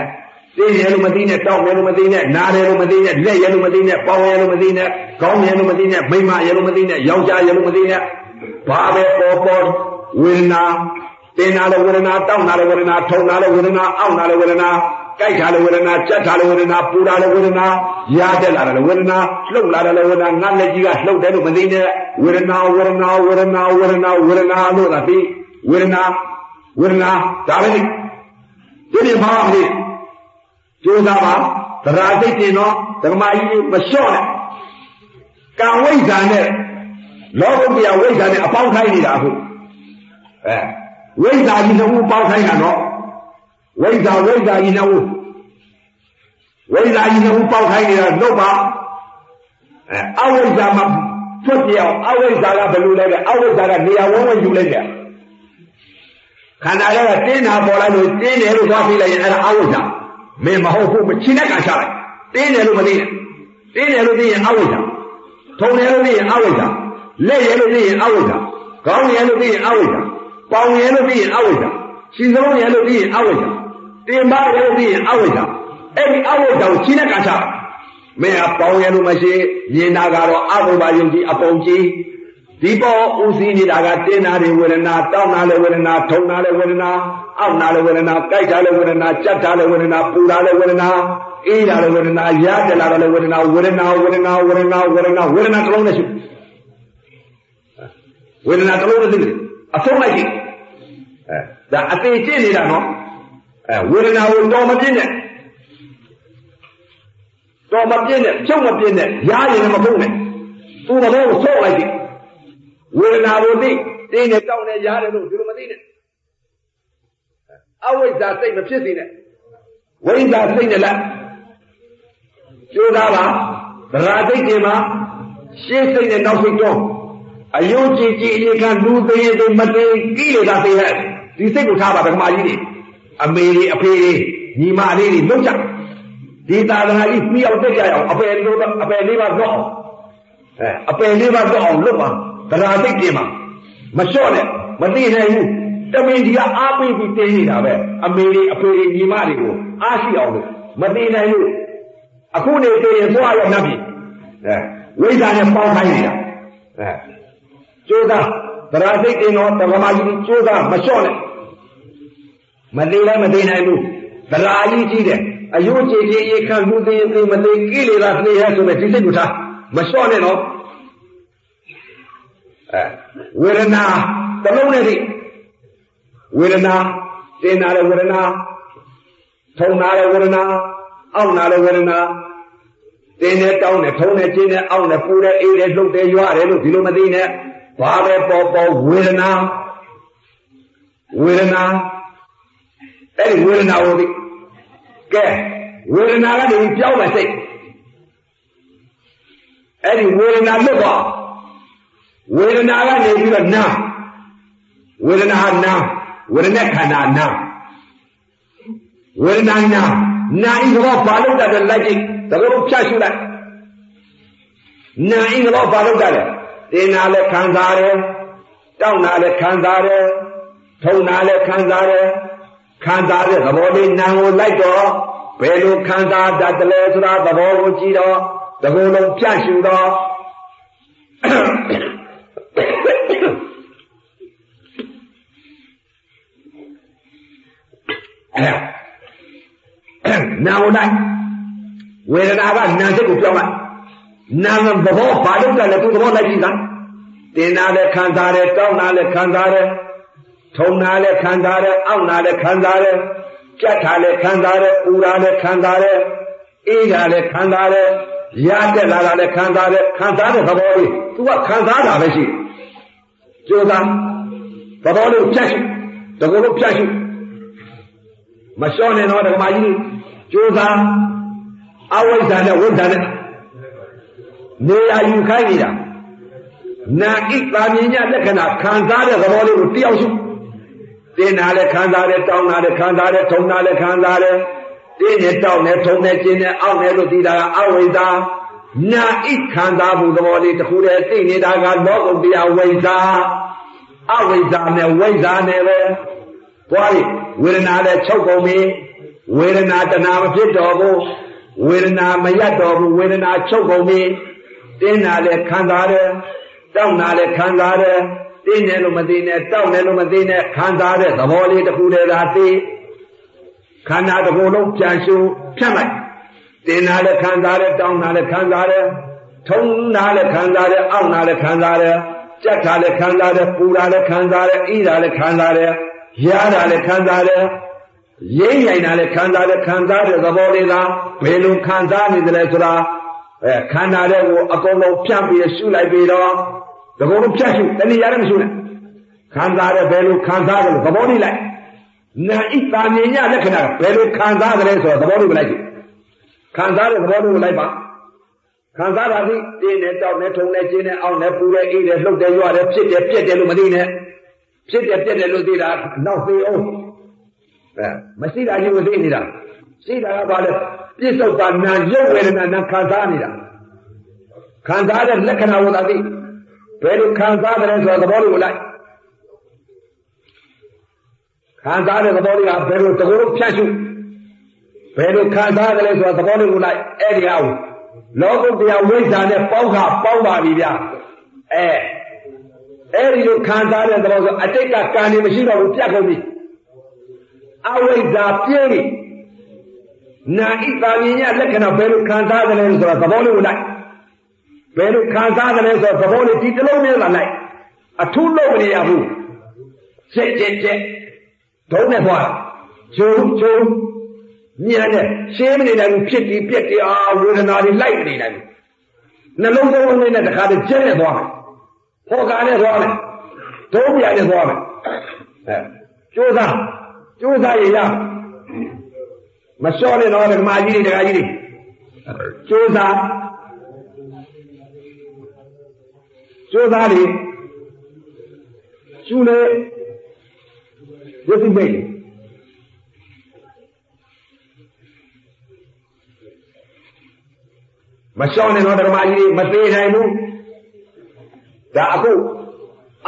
တင်းတယ်လို့မသိနဲ့တောက်တယ်လို့မသိနဲ့နားတယ်လို့မသိနဲ့လက်ရလို့မသိနဲ့ပေါင်းရလို့မသိနဲ့ခေါင်းရလို့မသိနဲ့မိမရလို့မသိနဲ့ယောက်ျားရလို့မသိနဲ့ဘာပဲပေါ်ပေါ်ဝေဒနာတင်းနာလို့ဝေဒနာတောက်နာလို့ဝေဒနာထုံနာလို့ဝေဒနာအောက်နာလို့ဝေဒနာ ကြိုက်တာလည်းဝေဒနာကြက်တာလည်းဝေဒနာပူတာလည်းဝေဒနာရတက်လာတယ်လည်းဝေဒနာလှုပ်လာတယ်လည်းဝေဒနာငါလက်ကြီးကလှုပ်တယ်လို့မသိနဲ့ဝေဒနာဝေဒနာဝေဒနာဝေဒနာဝေဒနာလို့သာပြီးဝေဒနာဝေဒနာဒါပဲဒီဒီမှာမလေးကျိုးစားပါသရာစိတ်တင်တော့ဓမ္မကြီးမလျှော့နဲ့ကံဝိဇ္ဇာနဲ့လောဘတရားဝိဇ္ဇာနဲ့အပေါင်းခိုင်းနေတာအခုအဲဝိဇ္ဇာကြီးနှစ်ခုပေါင်းခိုင်းတာတော့ ဝိဇ္ဇာဝိဇ္ဇာကြီးနှစ်ခုဝိဇ္ဇာကြီးနှစ်ခုပေါက်ခိုင်းနေတာလွတ်ပါအဲအဝိဇ္ဇာမှာထွက်ပြောင်းအဝိဇ္ဇာကဘယ်လိုလဲကအဝိဇ္ဇာကနေရာဝန်းဝန်းယူလိုက်တယ်ခန္ဓာကတင်းတာပေါ်လိုက်လို့တင်းတယ်လို့သွားပြီးလိုက်ရင်အဲ့ဒါအဝိဇ္ဇာမင်းမဟုတ်ဘူးမချင်းတဲ့ကချလိုက်တင်းတယ်လို့မသိနဲ့တင်းတယ်လို့သိရင်အဝိဇ္ဇာထုံတယ်လို့သိရင်အဝိဇ္ဇာလက်ရလို့သိရင်အဝိဇ္ဇာခေါင်းရလို့သိရင်အဝိဇ္ဇာပေါင်ရလို့သိရင်အဝိဇ္ဇာခြေဆုံးရလို့သိရင်အဝိဇ္ဇာ တင်ပါရလို့သိရင်အဝိဇ္ဇာအဲ့ဒီအဝိဇ္ဇာကိုချင်းတဲ့ကချမင်းကပေါင်ရလို့မရှိမြင်တာကတော့အဘုဘာယုံကြည်အပုံကြည်ဒီပေါ်ဥစည်းနေတာကတင်းနာတွေဝေဒနာတောင်းနာလေဝေဒနာထုံနာလေဝေဒနာအောက်နာလေဝေဒနာကြိုက်တာလေဝေဒနာကြက်တာလေဝေဒနာပူတာလေဝေဒနာအေးတာလေဝေဒနာရတလာလေဝေဒနာဝေဒနာဝေဒနာဝေဒနာဝေဒနာဝေဒနာတစ်လုံးနဲ့ရှိဝေဒနာတစ်လုံးနဲ့သိတယ်အဆုံးလိုက်ကြည့်အဲဒါအသေးကျင့်နေတာနော် အဲဝေဒနာကိုတော်မပြည့်နဲ့တော်မပြည့်နဲ့ဖြုတ်မပြည့်နဲ့ရားရင်မဖုံးနဲ့သူ့သဘောကိုဆော့လိုက်ကြည့်ဝေဒနာကိုသိတင်းနဲ့တောင်းနဲ့ရားတယ်လို့ဒီလိုမသိနဲ့အဝိဇ္ဇာစိတ်မဖြစ်စေနဲ့ဝိဇ္ဇာစိတ်နဲ့လားကျိုးသားပါသရာသိတ်တွေမှာရှေ့စိတ်နဲ့နောက်စိတ်တော့အယုံကြည်ကြည်အခံလူသေးသေးမသေးကိလေသာသေးဟဲ့ဒီစိတ်ကိုထားပါဓမ္မကြီးတွေ အမေတွေအဖေတွေညီမလေးတွေလုံးကြဒီသာသနာကြီးပြီးအောင်တက်ကြရအောင်အပယ်လို့အပယ်လေးပါတော့အောင်အဲအပယ်လေးပါတော့အောင်လုပ်ပါသရာသိတ်တင်ပါမလျှော့နဲ့မသိနိုင်ဘူးတမင်ကြီးကအားပေးပြီးတင်းနေတာပဲအမေတွေအဖေတွေညီမတွေကိုအားရှိအောင်လို့မသိနိုင်ဘူးအခုနေသေးရင်သွားရနှပ်ပြီအဲဝိဇ္ဇာနဲ့ပေါင်းခိုင်းနေတာအဲကျိုးသားသရာသိတ်တင်တော့ဓမ္မကြီးကျိုးသားမလျှော့နဲ့ မသိလည်းမသိနိုင်ဘူးသရာကြီးကြီးတယ်အယုတ်ကြည်ကြည်ခံလူသိသိမသိကိလေသာသိရဆိုမဲ့ဒီစိတ်ကိုထားမလျှော့နဲ့တော့အဲဝေဒနာတလုံးနဲ့ဒီဝေဒနာတင်နာတဲ့ဝေဒနာထုံနာတဲ့ဝေဒနာအောင့်နာတဲ့ဝေဒနာတင်းနဲ့တောင်းနဲ့ထုံနဲ့ကျင်းနဲ့အောင့်နဲ့ပူတဲ့အေးတဲ့လှုပ်တဲ့ရွရတယ်လို့ဒီလိုမသိနဲ့ဘာပဲပေါ်ပေါ်ဝေဒနာဝေဒနာ အဲ့ဒီဝေဒနာကိုဒီကဲဝေဒနာကနေပြောင်းမယ်စိတ်အဲ့ဒီဝေဒနာလွတ်သွားဝေဒနာကနေပြီးတော့နာဝေဒနာဟာနာဝေဒနာခန္ဓာနာဝေဒနာနာနာဤတော့ဘာလို့တတ်တယ်လိုက်ကြည့်သဘောဖြတ်ရှုလိုက်နာဤတော့ဘာလို့တတ်လဲတင်နာလည်းခံစားတယ်တောက်နာလည်းခံစားတယ်ထုံနာလည်းခံစားတယ် ခံစားတဲ့သဘောလေးနာကိုလိုက်တော့ဘယ်လိုခံစားတတ်တယ်လဲဆိုတာသဘောကိုကြည့်တော့တကူလုံးဖြတ်ရှုတော့နာဝလိုက်ဝေဒနာကနာစိတ်ကိုပြောင်းလိုက်နာမသဘောဘာလို့လဲသူသဘောလိုက်ကြည့်တာတင်နာလည်းခံစားတယ်တောင်းနာလည်းခံစားတယ် ထုံနာလည်းခံစားတယ်အောက်နာလည်းခံစားတယ်ကြက်ထားလည်းခံစားတယ်ပူတာလည်းခံစားတယ်အေးတာလည်းခံစားတယ်ရတက်လာတာလည်းခံစားတယ်ခံစားတဲ့သဘောလေးသူကခံစားတာပဲရှိကြိုးစားသဘောလေးဖြတ်ရှိတကူလုံးဖြတ်ရှိမလျှော့နဲ့တော့ဓမ္မကြီးကြိုးစားအဝိဇ္ဇာနဲ့ဝိဇ္ဇာနဲ့နေရာယူခိုင်းနေတာနာဣတာမြင်ညလက္ခဏာခံစားတဲ့သဘောလေးကိုတယောက်ရှု တင်းနာလည်းခံစားတယ်တောင်းနာလည်းခံစားတယ်ထုံနာလည်းခံစားတယ်တင်းနဲ့တောင်းနဲ့ထုံနဲ့ကျင်းနဲ့အောက်နဲ့လို့သိတာကအဝိဇ္ဇာနာဣခံစားမှုသဘောလေးတစ်ခုတည်းသိနေတာကလောကုတ္တရာဝိဇ္ဇာအဝိဇ္ဇာနဲ့ဝိဇ္ဇာနဲ့ပဲသွားပြီဝေဒနာလည်းချုပ်ကုန်ပြီဝေဒနာတဏှာမဖြစ်တော့ဘူးဝေဒနာမရတော့ဘူးဝေဒနာချုပ်ကုန်ပြီတင်းနာလည်းခံစားတယ်တောက်နာလည်းခံစားတယ် တင်းတယ်လို့မသိနဲ့တောက်တယ်လို့မသိနဲ့ခံစားတဲ့သဘောလေးတစ်ခုတည်းသာသိခန္ဓာတစ်ခုလုံးပြန်ရှုဖြတ်လိုက်တင်းနာလည်းခံစားတယ်တောက်နာလည်းခံစားတယ်ထုံနာလည်းခံစားတယ်အောက်နာလည်းခံစားတယ်ကြက်တာလည်းခံစားတယ်ပူတာလည်းခံစားတယ်အိတာလည်းခံစားတယ်ရတာလည်းခံစားတယ်ရိမ့်ရိုင်တာလည်းခံစားတယ်ခံစားတဲ့သဘောလေးကဘယ်လိုခံစားနေတယ်ဆိုတာအဲခန္ဓာတဲ့ကိုအကုန်လုံးဖြန့်ပြီးရှုလိုက်ပြီးတော့ သဘောလုံးဖြတ်ရှုတဏှာရတယ်မရှုနဲ့ခံစားတဲ့ဘယ်လိုခံစားတယ်လို့သဘောလေးလိုက်နာဣတာမြင်ညလက္ခဏာဘယ်လိုခံစားတယ်ဆိုတော့သဘောလေးမလိုက်ဘူးခံစားတဲ့သဘောလေးကိုလိုက်ပါခံစားတာဒီတင်းနဲ့တောက်နဲ့ထုံနဲ့ကျင်းနဲ့အောက်နဲ့ပူတဲ့အေးတဲ့လှုပ်တဲ့ရွတဲ့ဖြစ်တယ်ပြက်တယ်လို့မသိနဲ့ဖြစ်တယ်ပြက်တယ်လို့သိတာနောက်သိအောင်အဲမရှိတာကြီးကိုသိနေတာရှိတာကဘာလဲပြစ္ဆုတ်ပါနာရုပ်ဝေဒနာနာခံစားနေတာခံစားတဲ့လက္ခဏာကိုသာသိ ဘယ်လိုခံစားတယ်ဆိုတော့သဘောလေးကိုလိုက်ခံစားတဲ့သဘောလေးကဘယ်လိုတကူဖြတ်ရှုဘယ်လိုခံစားတယ်လဲဆိုတော့သဘောလေးကိုလိုက်အဲ့ဒီအောင်လောကုတ္တရာဝိဇ္ဇာနဲ့ပေါင်းခါပေါင်းပါပြီဗျအဲအဲ့ဒီလိုခံစားတဲ့သဘောဆိုအတိတ်ကကံနေမရှိတော့ဘူးပြတ်ကုန်ပြီအဝိဇ္ဇာပြည့်ပြီနာဣတာမြင်ရလက္ခဏာဘယ်လိုခံစားတယ်လဲဆိုတော့သဘောလေးကိုလိုက် ဘယ်လိုခံစားတယ်လဲဆိုတော့သဘောလေးဒီတလုံးနဲ့လာလိုက်အထုလို့မရဘူးချက်ချက်ချက်ဒုံးနဲ့သွားကျုံကျုံညံနဲ့ရှင်းမနေနိုင်ဘူးဖြစ်ပြီးပြက်တည်အာဝေဒနာတွေလိုက်နေနိုင်ဘူးနှလုံးသွင်းနဲ့တခါတည်းကျက်နဲ့သွားမယ်ဖော်ကာနဲ့သွားမယ်ဒုံးပြနဲ့သွားမယ်အဲကျိုးစားကျိုးစားရရမလျှော့နဲ့တော့ဓမ္မကြီးတွေတရားကြီးတွေကျိုးစား ကျိုးစားလေရှုလေဝိသိမိတ်မလျှော့နဲ့တော့ဓမ္မကြီးတွေမသေးနိုင်ဘူးဒါအခု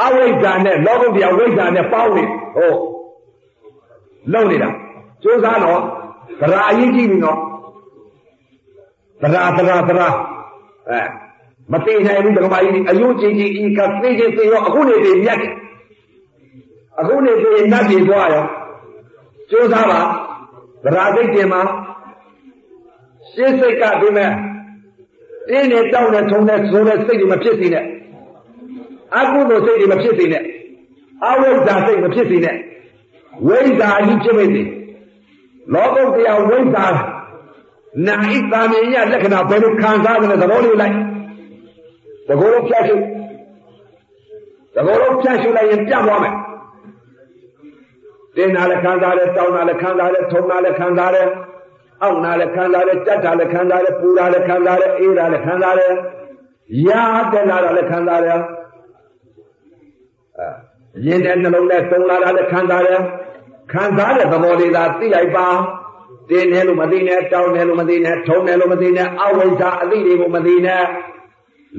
အဝိဇ္ဇာနဲ့လောဘတရားဝိဇ္ဇာနဲ့ပေါင်းနေဟောလုံနေတာကျိုးစားတော့သရာအရေးကြီးပြီနော်သရာသရာသရာအဲ မသိနိုင်ဘူးဓမ္မကြီးအယုကြီးကြီးဤကသိချင်းသိရောအခုနေသိမြတ်တယ်အခုနေသိနတ်ပြည်သွားရောကျိုးစားပါသရာသိတင်မှာရှင်းစိတ်ကဒီမဲ့တင်းနေတောင်းနေထုံနေဆိုတဲ့စိတ်တွေမဖြစ်စေနဲ့အကုသိုလ်စိတ်တွေမဖြစ်စေနဲ့အဝိဇ္ဇာစိတ်မဖြစ်စေနဲ့ဝိဇ္ဇာကြီးဖြစ်မိစေလောကုတ္တရာဝိဇ္ဇာနာဣတာမြင်ရလက္ခဏာဘယ်လိုခံစားတယ်သဘောလေးလိုက် တကောလုံးဖြတ်ရှုတကောလုံးဖြတ်ရှုလိုက်ရင်ပြတ်သွားမယ်တင်းနာလည်းခံစားတယ်တောင်းတာလည်းခံစားတယ်ထုံတာလည်းခံစားတယ်အောက်နာလည်းခံစားတယ်ကြက်တာလည်းခံစားတယ်ပူတာလည်းခံစားတယ်အေးတာလည်းခံစားတယ်ရာတက်လာတာလည်းခံစားတယ်အဲရင်တဲ့နှလုံးနဲ့သုံးလာတာလည်းခံစားတယ်ခံစားတဲ့သဘောလေးသာသိလိုက်ပါတင်းတယ်လို့မသိနဲ့တောင်းတယ်လို့မသိနဲ့ထုံတယ်လို့မသိနဲ့အဝိဇ္ဇာအသိတွေကိုမသိနဲ့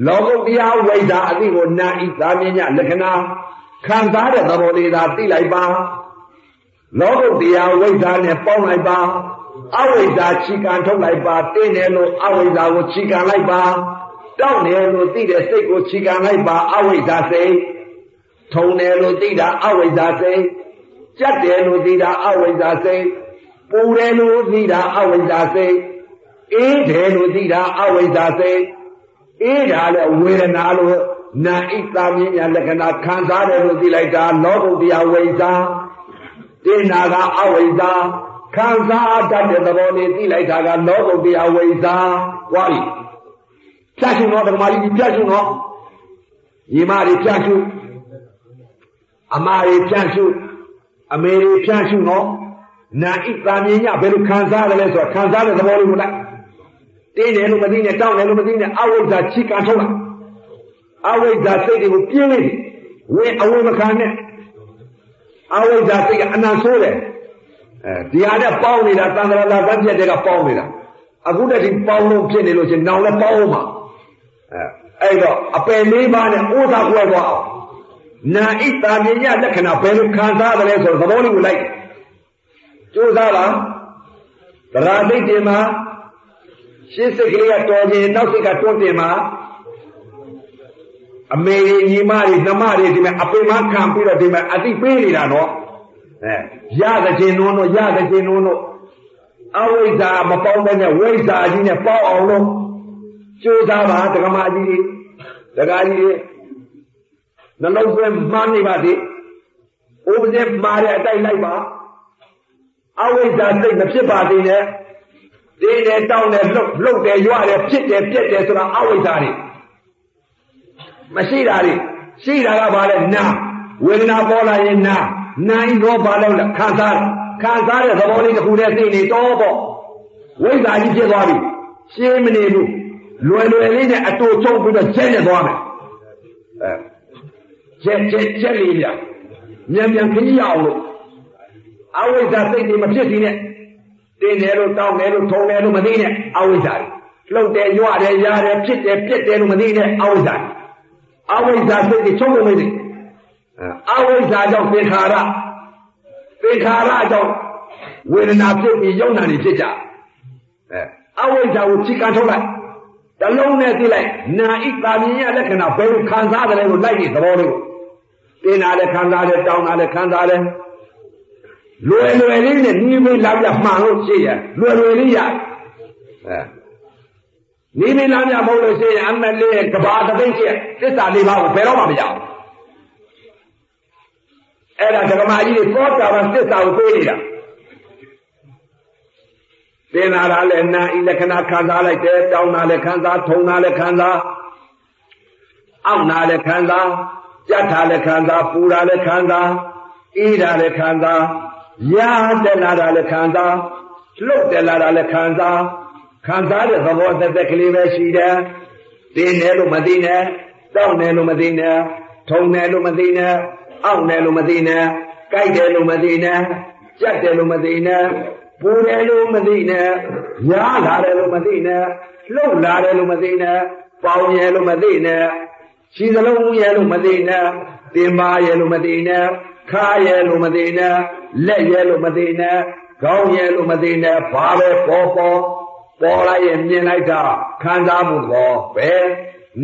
လောကုတ္တရာဝိဇ္ဇာအသိကိုနာဤသာမြင်ညလက္ခဏာခံစားတဲ့သဘောလေးသာသိလိုက်ပါလောကုတ္တရာဝိဇ္ဇာနဲ့ပေါင်းလိုက်ပါအဝိဇ္ဇာခြိကန်ထုတ်လိုက်ပါတင်းတယ်လို့အဝိဇ္ဇာကိုခြိကန်လိုက်ပါတောက်တယ်လို့သိတဲ့စိတ်ကိုခြိကန်လိုက်ပါအဝိဇ္ဇာစိတ်ထုံတယ်လို့သိတာအဝိဇ္ဇာစိတ်ကြက်တယ်လို့သိတာအဝိဇ္ဇာစိတ်ပူတယ်လို့သိတာအဝိဇ္ဇာစိတ်အေးတယ်လို့သိတာအဝိဇ္ဇာစိတ် အေးတာလည်းဝေဒနာလို့နာဣတာမြင်ညာလက္ခဏာခံစားတယ်လို့သိလိုက်တာလောကုတ္တရာဝိဇ္ဇာတင်းနာကအဝိဇ္ဇာခံစားတတ်တဲ့သဘောလေးသိလိုက်တာကလောကုတ္တရာဝိဇ္ဇာဟောပြီဖြတ်ရှုတော့ဓမ္မကြီးဖြတ်ရှုတော့ညီမတွေဖြတ်ရှုအမတွေဖြတ်ရှုအမေတွေဖြန့်ရှုတော့နာဣတာမြင်ညဘယ်လိုခံစားရလဲဆိုတော့ခံစားတဲ့သဘောလေးကိုလိုက် တင်းတယ်လို့မသိနဲ့တောင်းတယ်လို့မသိနဲ့အဝိဇ္ဇာချိကန်ထုတ်လိုက်အဝိဇ္ဇာစိတ်တွေကိုပြင်းနေတယ်ဝင်အဝင်မခံနဲ့အဝိဇ္ဇာစိတ်ကအနံဆိုးတယ်အဲဒီဟာနဲ့ပေါင်းနေတာသံဃာလာတတ်ပြတဲ့ကပေါင်းနေတာအခုတည်းဒီပေါင်းလို့ဖြစ်နေလို့ချင်းနောင်လည်းပေါင်းအောင်ပါအဲအဲ့တော့အပယ်လေးပါးနဲ့ဥသာကွဲသွားအောင်နာဣတာမြညလက္ခဏာဘယ်လိုခံစားရလဲဆိုတော့သဘောလေးကိုလိုက်ကြိုးစားပါသရာသိတ်တင်မှာ ရှင်းစိတ်ကလေးကတော်ခြင်းနောက်စိတ်ကတွန်းတင်မှာအမေကြီးညီမတွေနှမတွေဒီမှာအပင်မခံပြီးတော့ဒီမှာအတိပေးနေတာနော်အဲရတဲ့ခြင်းနုံးတို့ရတဲ့ခြင်းနုံးတို့အဝိဇ္ဇာမပေါင်းတဲ့နဲ့ဝိဇ္ဇာကြီးနဲ့ပေါင်းအောင်လို့ကြိုးစားပါဒကမာကြီးတွေဒကာကြီးတွေနှလုံးသွင်းမှန်းနေပါသေးဥပဒေမှားတဲ့အတိုက်လိုက်ပါအဝိဇ္ဇာစိတ်မဖြစ်ပါသေးနဲ့ ဒီနဲ့တောင်းတယ်လှုပ်လှုပ်တယ်ရွတယ်ဖြစ်တယ်ပြက်တယ်ဆိုတာအဝိဇ္ဇာတွေမရှိတာတွေရှိတာကဘာလဲနာဝေဒနာပေါ်လာရင်နာနိုင်တော့ဘာလို့လဲခံစားခံစားတဲ့သဘောလေးတစ်ခုတည်းသိနေတော့ပေါ့ဝိဇ္ဇာကြီးဖြစ်သွားပြီရှင်းမနေဘူးလွယ်လွယ်လေးနဲ့အတူချုပ်ပြီးတော့ကျဲနေသွားမယ်အဲကျက်ကျက်ကျက်လေးဗျမြန်မြန်ခကြီးရအောင်လို့အဝိဇ္ဇာစိတ်တွေမဖြစ်စီနဲ့ တင်းတယ်လို့တောင်းတယ်လို့ထုံတယ်လို့မသိနဲ့အဝိဇ္ဇာလှုပ်တယ်ရွတယ်ရတယ်ဖြစ်တယ်ပြက်တယ်လို့မသိနဲ့အဝိဇ္ဇာအဝိဇ္ဇာစိတ်တွေချုပ်လို့မသိအဝိဇ္ဇာကြောင့်သင်္ခါရသင်္ခါရကြောင့်ဝေဒနာဖြစ်ပြီးယုံနာနေဖြစ်ကြအဲအဝိဇ္ဇာကိုချိကန်ထုတ်လိုက်တလုံးနဲ့သိလိုက်နာဣတာမြင်ရလက္ခဏာဘယ်လိုခံစားတယ်လို့လိုက်နေသဘောလေးကိုတင်းတာလည်းခံစားတယ်တောင်းတာလည်းခံစားတယ် လွယ်လွယ်လေးနဲ့နီးမေးလာပြမှန်လို့ရှိရလွယ်လွယ်လေးရအဲနီးမေးလာပြမဟုတ်လို့ရှိရင်အမလေးကဘာတသိရှိသစ္စာလေးပါးကိုဘယ်တော့မှမရဘူးအဲ့ဒါဓမ္မကြီးတွေသောတာပန်သစ္စာကိုသိနေတာသင်္နာရလည်းနာဤလက္ခဏာခံစားလိုက်တယ်တောင်းတာလည်းခံစားထုံတာလည်းခံစားအောက်နာလည်းခံစားကြက်တာလည်းခံစားပူတာလည်းခံစားအေးတာလည်းခံစား ရာတက်လာတာလည်းခံစားလှုပ်တက်လာတာလည်းခံစားခံစားတဲ့သဘောသက်သက်ကလေးပဲရှိတယ်တင်းတယ်လို့မသိနဲ့တောင်းတယ်လို့မသိနဲ့ထုံတယ်လို့မသိနဲ့အောက်တယ်လို့မသိနဲ့ကြိုက်တယ်လို့မသိနဲ့ကြက်တယ်လို့မသိနဲ့ပူတယ်လို့မသိနဲ့ညားလာတယ်လို့မသိနဲ့လှုပ်လာတယ်လို့မသိနဲ့ပေါင်ရယ်လို့မသိနဲ့ခြေစလုံးရယ်လို့မသိနဲ့တင်ပါရယ်လို့မသိနဲ့ ခါရယ်လို့မသိနဲ့လက်ရယ်လို့မသိနဲ့ခေါင်းရယ်လို့မသိနဲ့ဘာပဲပေါ်ပေါ်ပေါ်လိုက်ရင်မြင်လိုက်တာခံစားမှုပေါ်ပဲ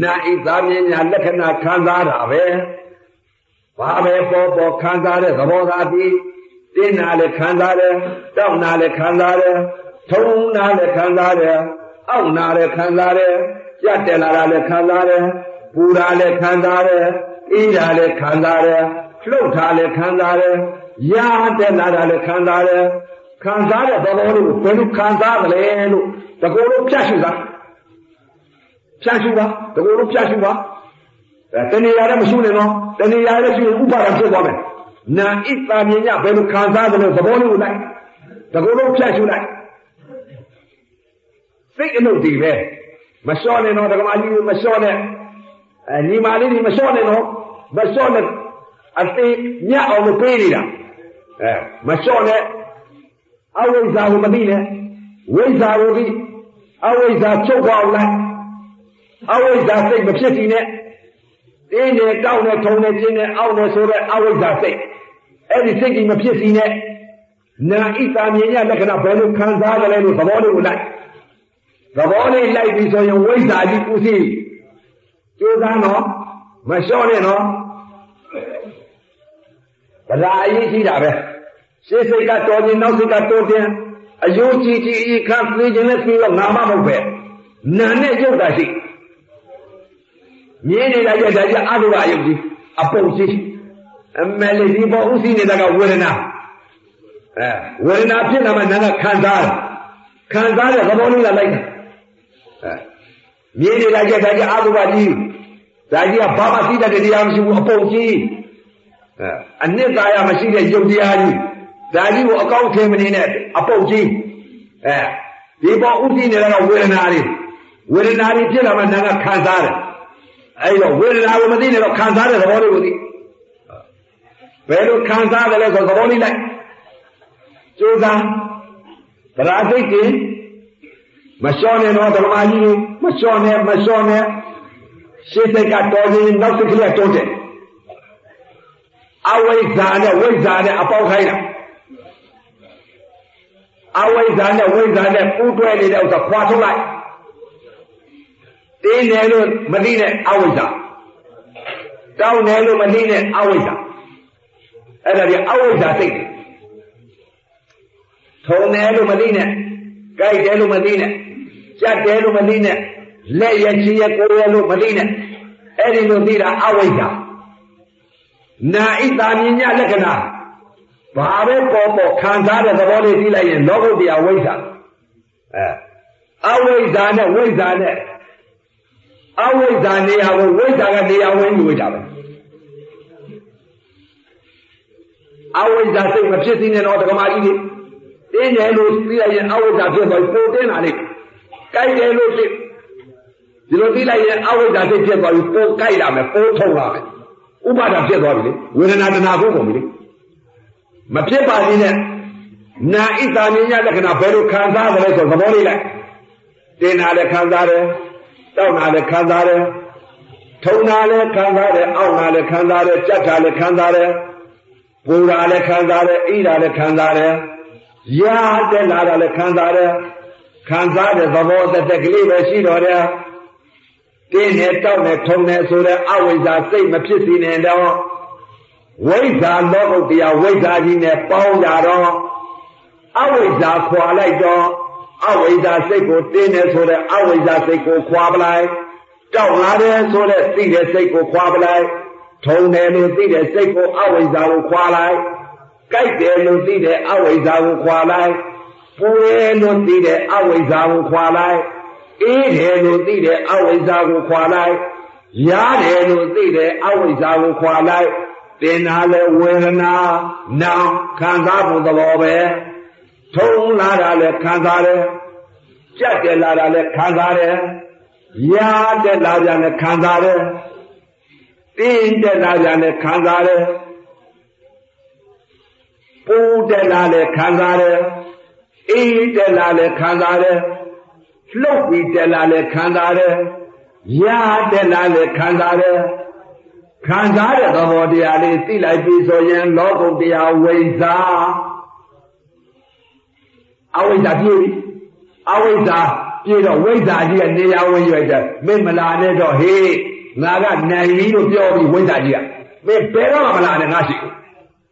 နာဣသာမြင်ညာလက္ခဏာခံစားတာပဲဘာပဲပေါ်ပေါ်ခံစားတဲ့သဘောသာသည်တင်းနာလည်းခံစားတယ်တောက်နာလည်းခံစားတယ်ထုံနာလည်းခံစားတယ်အောက်နာလည်းခံစားတယ်ကြက်တယ်လာတာလည်းခံစားတယ်ပူတာလည်းခံစားတယ်အေးတာလည်းခံစားတယ် လှုပ်တာလည်းခံစားတယ်ရာတက်လာတာလည်းခံစားတယ်ခံစားတဲ့သဘောလေးကိုဘယ်လိုခံစားကြလဲလို့တကူလုံးဖြတ်ရှုတာဖြတ်ရှုပါတကူလုံးဖြတ်ရှုပါအဲတဏှာလည်းမရှုနဲ့နော်တဏှာလည်းရှုရင်ဥပါဒဖြစ်သွားမယ်နာဣတာမြင်ညဘယ်လိုခံစားကြလဲသဘောလေးကိုလိုက်တကူလုံးဖြတ်ရှုလိုက်စိတ်အလုပ်ဒီပဲမလျှော့နဲ့တော့ဒကမာကြီးမလျှော့နဲ့အဲညီမလေးဒီမလျှော့နဲ့တော့မလျှော့နဲ့ အသေးညအောင်လို့ပေးနေတာအဲမလျှော့နဲ့အဝိဇ္ဇာကိုမသိနဲ့ဝိဇ္ဇာကိုသိအဝိဇ္ဇာချုပ်သွားအောင်လိုက်အဝိဇ္ဇာစိတ်မဖြစ်စီနဲ့တင်းနေတောက်နေထုံနေပြင်းနေအောက်နေဆိုတဲ့အဝိဇ္ဇာစိတ်အဲ့ဒီစိတ်ကြီးမဖြစ်စီနဲ့နာဣတာမြင်ရလက္ခဏာဘယ်လိုခံစားကြလဲလို့သဘောလေးကိုလိုက်သဘောလေးလိုက်ပြီဆိုရင်ဝိဇ္ဇာကြီးကုသိကြိုးစားတော့မလျှော့နဲ့တော့ ဗလာအရေးကြီးတာပဲရှေးစိတ်ကတော်ခြင်းနောက်စိတ်ကတိုးခြင်းအယုကြည်ကြည်ဤခံသိခြင်းနဲ့ပြီးတော့ငါမမဟုတ်ပဲနာနဲ့ရုပ်တာရှိမြင်နေတာကြဒါကြအတုအယုကြီးအပုတ်ကြီးအမလေးဒီပေါ်ဥသိနေတာကဝေဒနာအဲဝေဒနာဖြစ်လာမှနာကခံစားတယ်ခံစားတဲ့သဘောလေးကလိုက်တာအဲမြင်နေတာကြဒါကြအတုအကြီးဒါကြီးကဘာမှသိတတ်တဲ့တရားမရှိဘူးအပုတ်ကြီး အဲအနှစ်သာရမရှိတဲ့ယုတ်တရားကြီးဒါကြီးကိုအကောင့်ထင်မနေနဲ့အပုတ်ကြီးအဲဒီပေါ်ဥသိနေတာကဝေဒနာလေးဝေဒနာလေးဖြစ်လာမှနာကခံစားတယ်အဲဒီတော့ဝေဒနာကိုမသိနေတော့ခံစားတဲ့သဘောလေးကိုသိဘယ်လိုခံစားတယ်လဲဆိုသဘောလေးလိုက်ကြိုးစားဗရာစိတ်ကြီးမလျှော့နဲ့တော့ဓမ္မကြီးမလျှော့နဲ့မလျှော့နဲ့ရှေ့စိတ်ကတော်ခြင်းနောက်စိတ်ကလေးတိုးတယ် အဝိဇ္ဇာနဲ့ဝိဇ္ဇာနဲ့အပေါက်ခိုင်းတာအဝိဇ္ဇာနဲ့ဝိဇ္ဇာနဲ့ပူးတွဲနေတဲ့ဥစ္စာခွာထုတ်လိုက်တင်းတယ်လို့မသိနဲ့အဝိဇ္ဇာတောင်းတယ်လို့မသိနဲ့အဝိဇ္ဇာအဲ့ဒါဒီအဝိဇ္ဇာစိတ်ထုံတယ်လို့မသိနဲ့ကြိုက်တယ်လို့မသိနဲ့ကြက်တယ်လို့မသိနဲ့လက်ရချီရကိုယ်ရလို့မသိနဲ့အဲ့ဒီလိုသိတာအဝိဇ္ဇာ နာဣတာမြညာလက္ခဏာဘာပဲပေါ်ပေါ်ခံစားတဲ့သဘောလေးသိလိုက်ရင်လောကုတ္တရာဝိဇ္ဇာအဲအဝိဇ္ဇာနဲ့ဝိဇ္ဇာနဲ့အဝိဇ္ဇာနေရာကိုဝိဇ္ဇာကနေရာဝင်ယူကြပဲအဝိဇ္ဇာစိတ်မဖြစ်သေးနဲ့တော့ဒကမာကြီးတွေတင်းတယ်လို့သိလိုက်ရင်အဝိဇ္ဇာဖြစ်သွားပိုတင်းလာလိမ့်ကြိုက်တယ်လို့သိဒီလိုသိလိုက်ရင်အဝိဇ္ဇာစိတ်ဖြစ်သွားပြီးပိုကြိုက်လာမယ်ပိုထုံလာမယ် ဥပါဒဖြစ်သွားပြီလေဝေဒနာတဏှာကိုကုန်ပြီလေမဖြစ်ပါသေးနဲ့နာဣတာမြညာလက္ခဏာဘယ်လိုခံစားရလဲဆိုသဘောလေးလိုက်တင်နာလည်းခံစားတယ်တောက်နာလည်းခံစားတယ်ထုံနာလည်းခံစားတယ်အောက်နာလည်းခံစားတယ်ကြက်တာလည်းခံစားတယ်ပူတာလည်းခံစားတယ်အိတာလည်းခံစားတယ်ရာတက်လာတာလည်းခံစားတယ်ခံစားတဲ့သဘောတက်ကလေးပဲရှိတော်တယ် တင်းနဲ့တောက်နဲ့ထုံနဲ့ဆိုတဲ့အဝိဇ္ဇာစိတ်မဖြစ်စီနေတော့ဝိဇ္ဇာလောကုတ္တရာဝိဇ္ဇာကြီးနဲ့ပေါင်းကြတော့အဝိဇ္ဇာခွာလိုက်တော့အဝိဇ္ဇာစိတ်ကိုတင်းနေဆိုတဲ့အဝိဇ္ဇာစိတ်ကိုခွာပလိုက်တောက်လာတယ်ဆိုတဲ့သိတဲ့စိတ်ကိုခွာပလိုက်ထုံတယ်လို့သိတဲ့စိတ်ကိုအဝိဇ္ဇာကိုခွာလိုက်ကြိုက်တယ်လို့သိတဲ့အဝိဇ္ဇာကိုခွာလိုက်ပူတယ်လို့သိတဲ့အဝိဇ္ဇာကိုခွာလိုက် အေးတယ်လို့သိတဲ့အဝိဇ္ဇာကိုခွာလိုက်ရားတယ်လို့သိတဲ့အဝိဇ္ဇာကိုခွာလိုက်တင်နာလဲဝေဒနာနာခံစားဖို့သဘောပဲထုံလာတာလဲခံစားတယ်ကြက်တယ်လာတာလဲခံစားတယ်ရားတယ်လာပြန်လဲခံစားတယ်တင်းတယ်လာပြန်လဲခံစားတယ်ပူတယ်လာလဲခံစားတယ်အေးတယ်လာလဲခံစားတယ် လှုပ်ပြီးတက်လာလဲခံစားတယ်ရာတက်လာလဲခံစားတယ်ခံစားတဲ့သဘောတရားလေးသိလိုက်ပြီဆိုရင်လောကုတ္တရာဝိဇ္ဇာအဝိဇ္ဇာပြေပြီအဝိဇ္ဇာပြေတော့ဝိဇ္ဇာကြီးကနေရာဝင်ရွယ်ချက်မင်းမလာနဲ့တော့ဟေးငါကနိုင်ပြီလို့ပြောပြီးဝိဇ္ဇာကြီးကမင်းဘယ်တော့မှမလာနဲ့ငါရှိ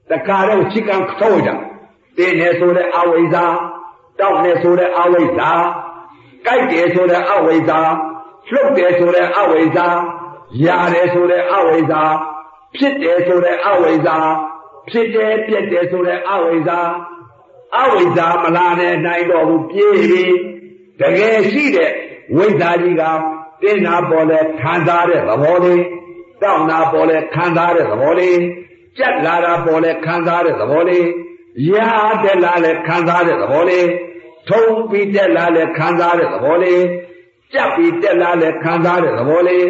တခါတော့ချစ်ကံထောက်ကြတင်းနေဆိုတဲ့အဝိဇ္ဇာတောက်နေဆိုတဲ့အဝိဇ္ဇာ ကြိုက်တယ်ဆိုတဲ့အဝိဇ္ဇာလှုပ်တယ်ဆိုတဲ့အဝိဇ္ဇာရတယ်ဆိုတဲ့အဝိဇ္ဇာဖြစ်တယ်ဆိုတဲ့အဝိဇ္ဇာဖြစ်တယ်ပြက်တယ်ဆိုတဲ့အဝိဇ္ဇာအဝိဇ္ဇာမလာတဲ့နိုင်တော့ဘူးပြေးပြီတကယ်ရှိတဲ့ဝိဇ္ဇာကြီးကတင်းနာပေါ်လဲခံစားတဲ့သဘောလေးတောင်းနာပေါ်လဲခံစားတဲ့သဘောလေးကြက်လာတာပေါ်လဲခံစားတဲ့သဘောလေးရာတက်လာလဲခံစားတဲ့သဘောလေး ထုံပြီးတက်လာလဲခံစားတဲ့သဘောလေးကြက်ပြီးတက်လာလဲခံစားတဲ့သဘောလေး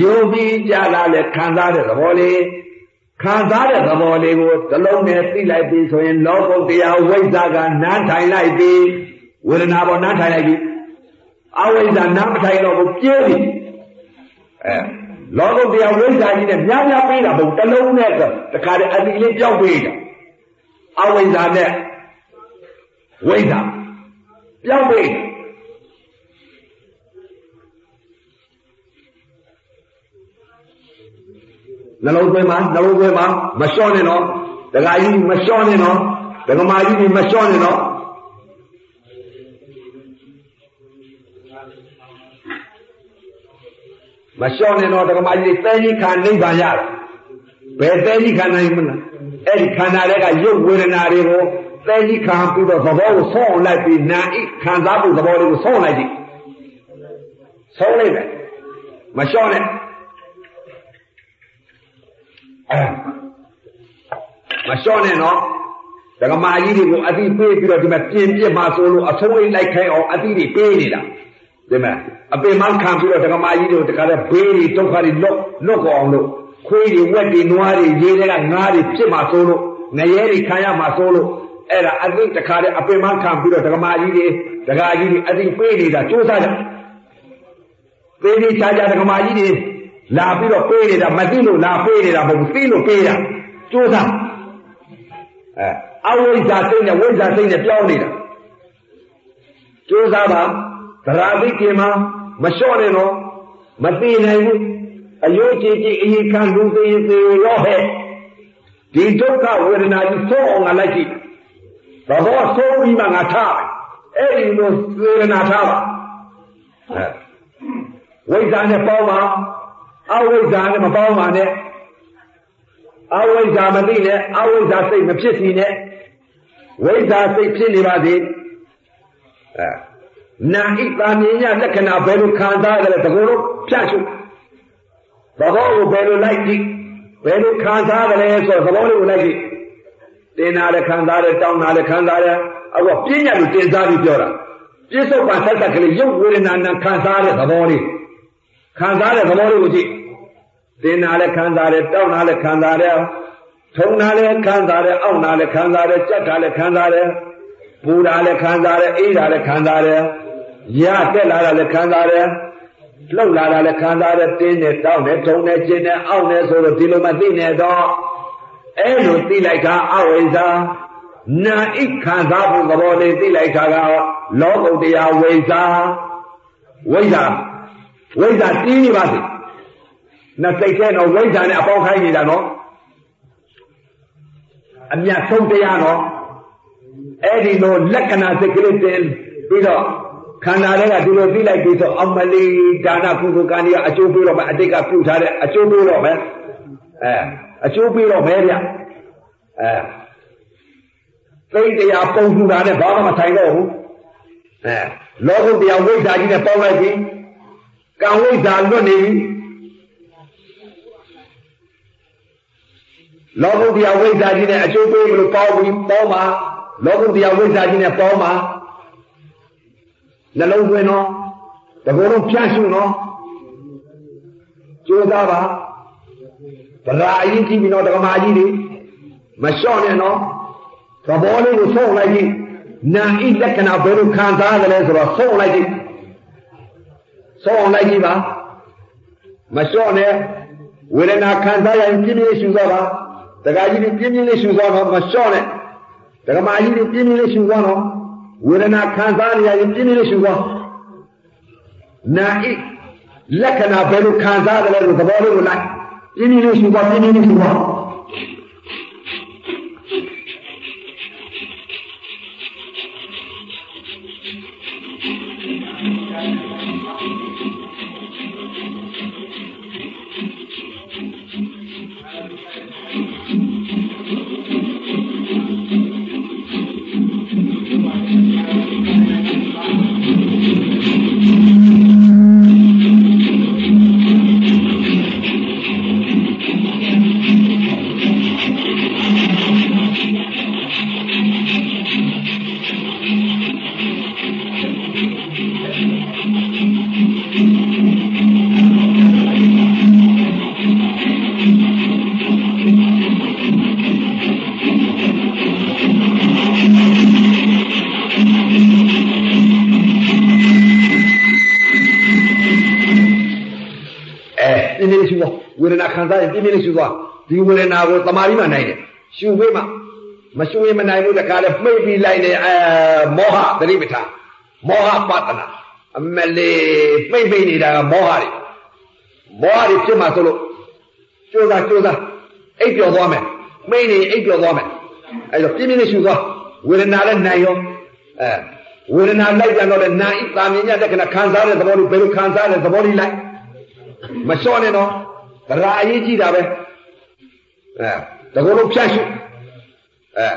ယုံပြီးကြလာလဲခံစားတဲ့သဘောလေးခံစားတဲ့သဘောလေးကိုသလုံးနဲ့သိလိုက်ပြီဆိုရင်လောကုတ္တရာဝိဇ္ဇာကနားထိုင်လိုက်ပြီဝေဒနာပေါ်နားထိုင်လိုက်ပြီအဝိဇ္ဇာနားမထိုင်တော့ဘူးပြင်းပြီအဲလောကုတ္တရာဝိဇ္ဇာကြီးနဲ့များများပေးတာဘုံတလုံးနဲ့တခါတည်းအတိလေးပြောက်ပေးတာအဝိဇ္ဇာနဲ့ ဝိဇ္ဇာပြောင်းပြီနှလုံးသွင်းမှာနှလုံးသွင်းမှာမလျှော့နဲ့နော်ဒကာကြီးမလျှော့နဲ့နော်ဒကမာကြီးမလျှော့နဲ့နော်မလျှော့နဲ့တော့ဒကမာကြီးသဲကြီးခံနိဗ္ဗာန်ရတယ်ဘယ်သဲကြီးခံနိုင်မလားအဲ့ဒီခန္ဓာတွေကရုပ်ဝေဒနာတွေကို သဲကြီးခံပြီးတော့သဘောကိုဆုံးအောင်လိုက်ပြီးနာဣခံစားဖို့သဘောလေးကိုဆုံးလိုက်ကြည့်ဆုံးလိုက်ပဲမလျှော့နဲ့အဲမလျှော့နဲ့နော်ဒကမာကြီးတွေကိုအတိပေးပြီးတော့ဒီမှာပြင်းပြမှာဆိုလို့အဆုံးလေးလိုက်ခိုင်းအောင်အတိတွေပေးနေတာဒီမှာအပင်မခံပြီးတော့ဒကမာကြီးတို့တခါလဲဘေးတွေဒုက္ခတွေလွတ်လွတ်အောင်လို့ခွေးတွေဝက်တွေနွားတွေရေတွေကငါးတွေဖြစ်မှာဆိုလို့ငရဲတွေခံရမှာဆိုလို့ အဲ့ဒါအသိတခါတည်းအပင်မခံပြီးတော့ဒကမာကြီးတွေဒကာကြီးတွေအသိပေးနေတာစူးစမ်းကြပေးပြီးခြားခြားဒကမာကြီးတွေလာပြီးတော့ပေးနေတာမသိလို့လာပေးနေတာမဟုတ်ဘူးသိလို့ပေးတာစူးစမ်းအဲအဝိဇ္ဇာစိတ်နဲ့ဝိဇ္ဇာစိတ်နဲ့ပြောင်းနေတာစူးစမ်းပါသရာသိကိမှာမလျှော့နဲ့တော့မသိနိုင်ဘူးအယုတ်ကြည်ကြည်အရင်ခံလူသေးသေးရောဟဲ့ဒီဒုက္ခဝေဒနာကြီးဆုံးအောင်ငါလိုက်ကြည့် သဘောဆုံးပြီးမှငါထားအဲ့ဒီလိုသေရနာထားပါဝိဇ္ဇာနဲ့ပေါင်းပါအဝိဇ္ဇာနဲ့မပေါင်းပါနဲ့အဝိဇ္ဇာမသိနဲ့အဝိဇ္ဇာစိတ်မဖြစ်စီနဲ့ဝိဇ္ဇာစိတ်ဖြစ်နေပါစေအဲနာဣတာမြင်ရလက္ခဏာဘယ်လိုခံစားရလဲတကူလုံးဖြတ်ချုပ်သဘောကိုဘယ်လိုလိုက်ကြည့်ဘယ်လိုခံစားရလဲဆိုတော့သဘောလေးကိုလိုက်ကြည့် တင်နာလည်းခံစားတယ်တောင်းတာလည်းခံစားတယ်အခုပြင်းညတ်လို့တင်စားပြီးပြောတာပြစ္ဆုတ်ပါဆက်ဆက်ကလေးရုပ်ဝေဒနာနဲ့ခံစားတဲ့သဘောလေးခံစားတဲ့သဘောလေးကိုကြည့်တင်တာလည်းခံစားတယ်တောက်တာလည်းခံစားတယ်ထုံတာလည်းခံစားတယ်အောင့်တာလည်းခံစားတယ်ကြက်တာလည်းခံစားတယ်ပူတာလည်းခံစားတယ်အေးတာလည်းခံစားတယ်ရတက်လာတာလည်းခံစားတယ်လှုပ်လာတာလည်းခံစားတယ်တင်းနဲ့တောက်နဲ့ထုံနဲ့ကျင်းနဲ့အောင့်နဲ့ဆိုတော့ဒီလိုမှသိနေတော့ အဲ့လိုသိလိုက်တာအဝိဇ္ဇာနာဣခံစားဖို့သဘောလေးသိလိုက်တာကလောကုတ္တရာဝိဇ္ဇာဝိဇ္ဇာဝိဇ္ဇာတီးနေပါစေနှစ်စိတ်ထဲတော့ဝိဇ္ဇာနဲ့အပေါင်းခိုင်းနေတာနော်အမြတ်ဆုံးတရားနော်အဲ့ဒီလိုလက္ခဏာစိတ်ကလေးတင်ပြီးတော့ခန္ဓာတွေကဒီလိုသိလိုက်ပြီးတော့အမလီဒါနကုသိုလ်ကံကြီးအကျိုးပေးတော့မှအတိတ်ကပြုထားတဲ့အကျိုးပေးတော့မယ်အဲ အကျိုးပေးတော့မယ်ဗျအဲသိတရားပုံထူတာနဲ့ဘာမှမဆိုင်တော့ဘူးအဲလောကုတ္တရာဝိဇ္ဇာကြီးနဲ့ပေါင်းလိုက်ပြီကံဝိဇ္ဇာလွတ်နေပြီလောကုတ္တရာဝိဇ္ဇာကြီးနဲ့အကျိုးပေးလို့ပေါင်းပြီးပေါင်းပါလောကုတ္တရာဝိဇ္ဇာကြီးနဲ့ပေါင်းပါနှလုံးသွင်းတော့တကောလုံးဖြန့်ရှုတော့ကြိုးစားပါ ဗလာအရင်ကြည့်ပြီးတော့ဓမ္မကြီးတွေမလျှော့နဲ့နော်သဘောလေးကိုဆုံးလိုက်ကြည့်နာဣလက္ခဏာဘယ်လိုခံစားရလဲဆိုတော့ဆုံးလိုက်ကြည့်ဆုံးလိုက်ကြည့်ပါမလျှော့နဲ့ဝေဒနာခံစားရင်ပြင်းပြင်းရှုသွားပါတခါကြီးပြင်းပြင်းလေးရှုသွားတော့မလျှော့နဲ့ဒကမာကြီးပြင်းပြင်းလေးရှုသွားတော့ဝေဒနာခံစားနေရင်ပြင်းပြင်းလေးရှုသွားနာဣလက္ခဏာဘယ်လိုခံစားတယ်လဲဆိုသဘောလေးကိုလိုက် ပြင်းပြင်းလေးရှုသွားပြင်းပြင်းလေးရှုသွား သွားဒီဝေဒနာကိုတမာရီမှနိုင်တယ်ရှုပေးမှမရှုရင်မနိုင်ဘူးတခါလဲမှိတ်ပြီးလိုက်နေအဲမောဟသတိပဋ္ဌာန်မောဟပတနာအမလေးမှိတ်ပိတ်နေတာကမောဟတွေမောဟတွေဖြစ်မှဆိုလို့ကြိုးစားကြိုးစားအိပ်ပျော်သွားမယ်မှိတ်နေအိပ်ပျော်သွားမယ်အဲဒါပြင်းပြင်းလေးရှုသွားဝေဒနာလည်းနိုင်ရောအဲဝေဒနာလိုက်ကြတော့လည်းနာဣတာမြင်ညတက္ကနာခံစားတဲ့သဘောလေးဘယ်လိုခံစားတဲ့သဘောလေးလိုက်မလျှော့နဲ့တော့ဗရာအရေးကြီးတာပဲ အဲတကောလုံးဖြတ်ရှုအဲ